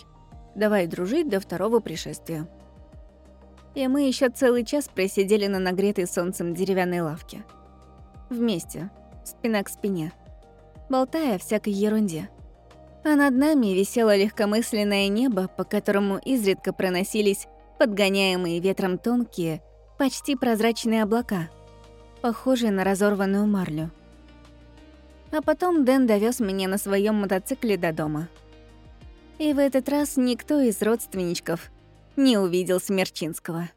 Давай дружить до второго пришествия. И мы еще целый час просидели на нагретой солнцем деревянной лавке. Вместе, спина к спине, болтая о всякой ерунде. А над нами висело легкомысленное небо, по которому изредка проносились подгоняемые ветром тонкие, почти прозрачные облака, похожие на разорванную марлю. А потом Дэн довез меня на своем мотоцикле до дома. И в этот раз никто из родственничков не увидел Смерчинского.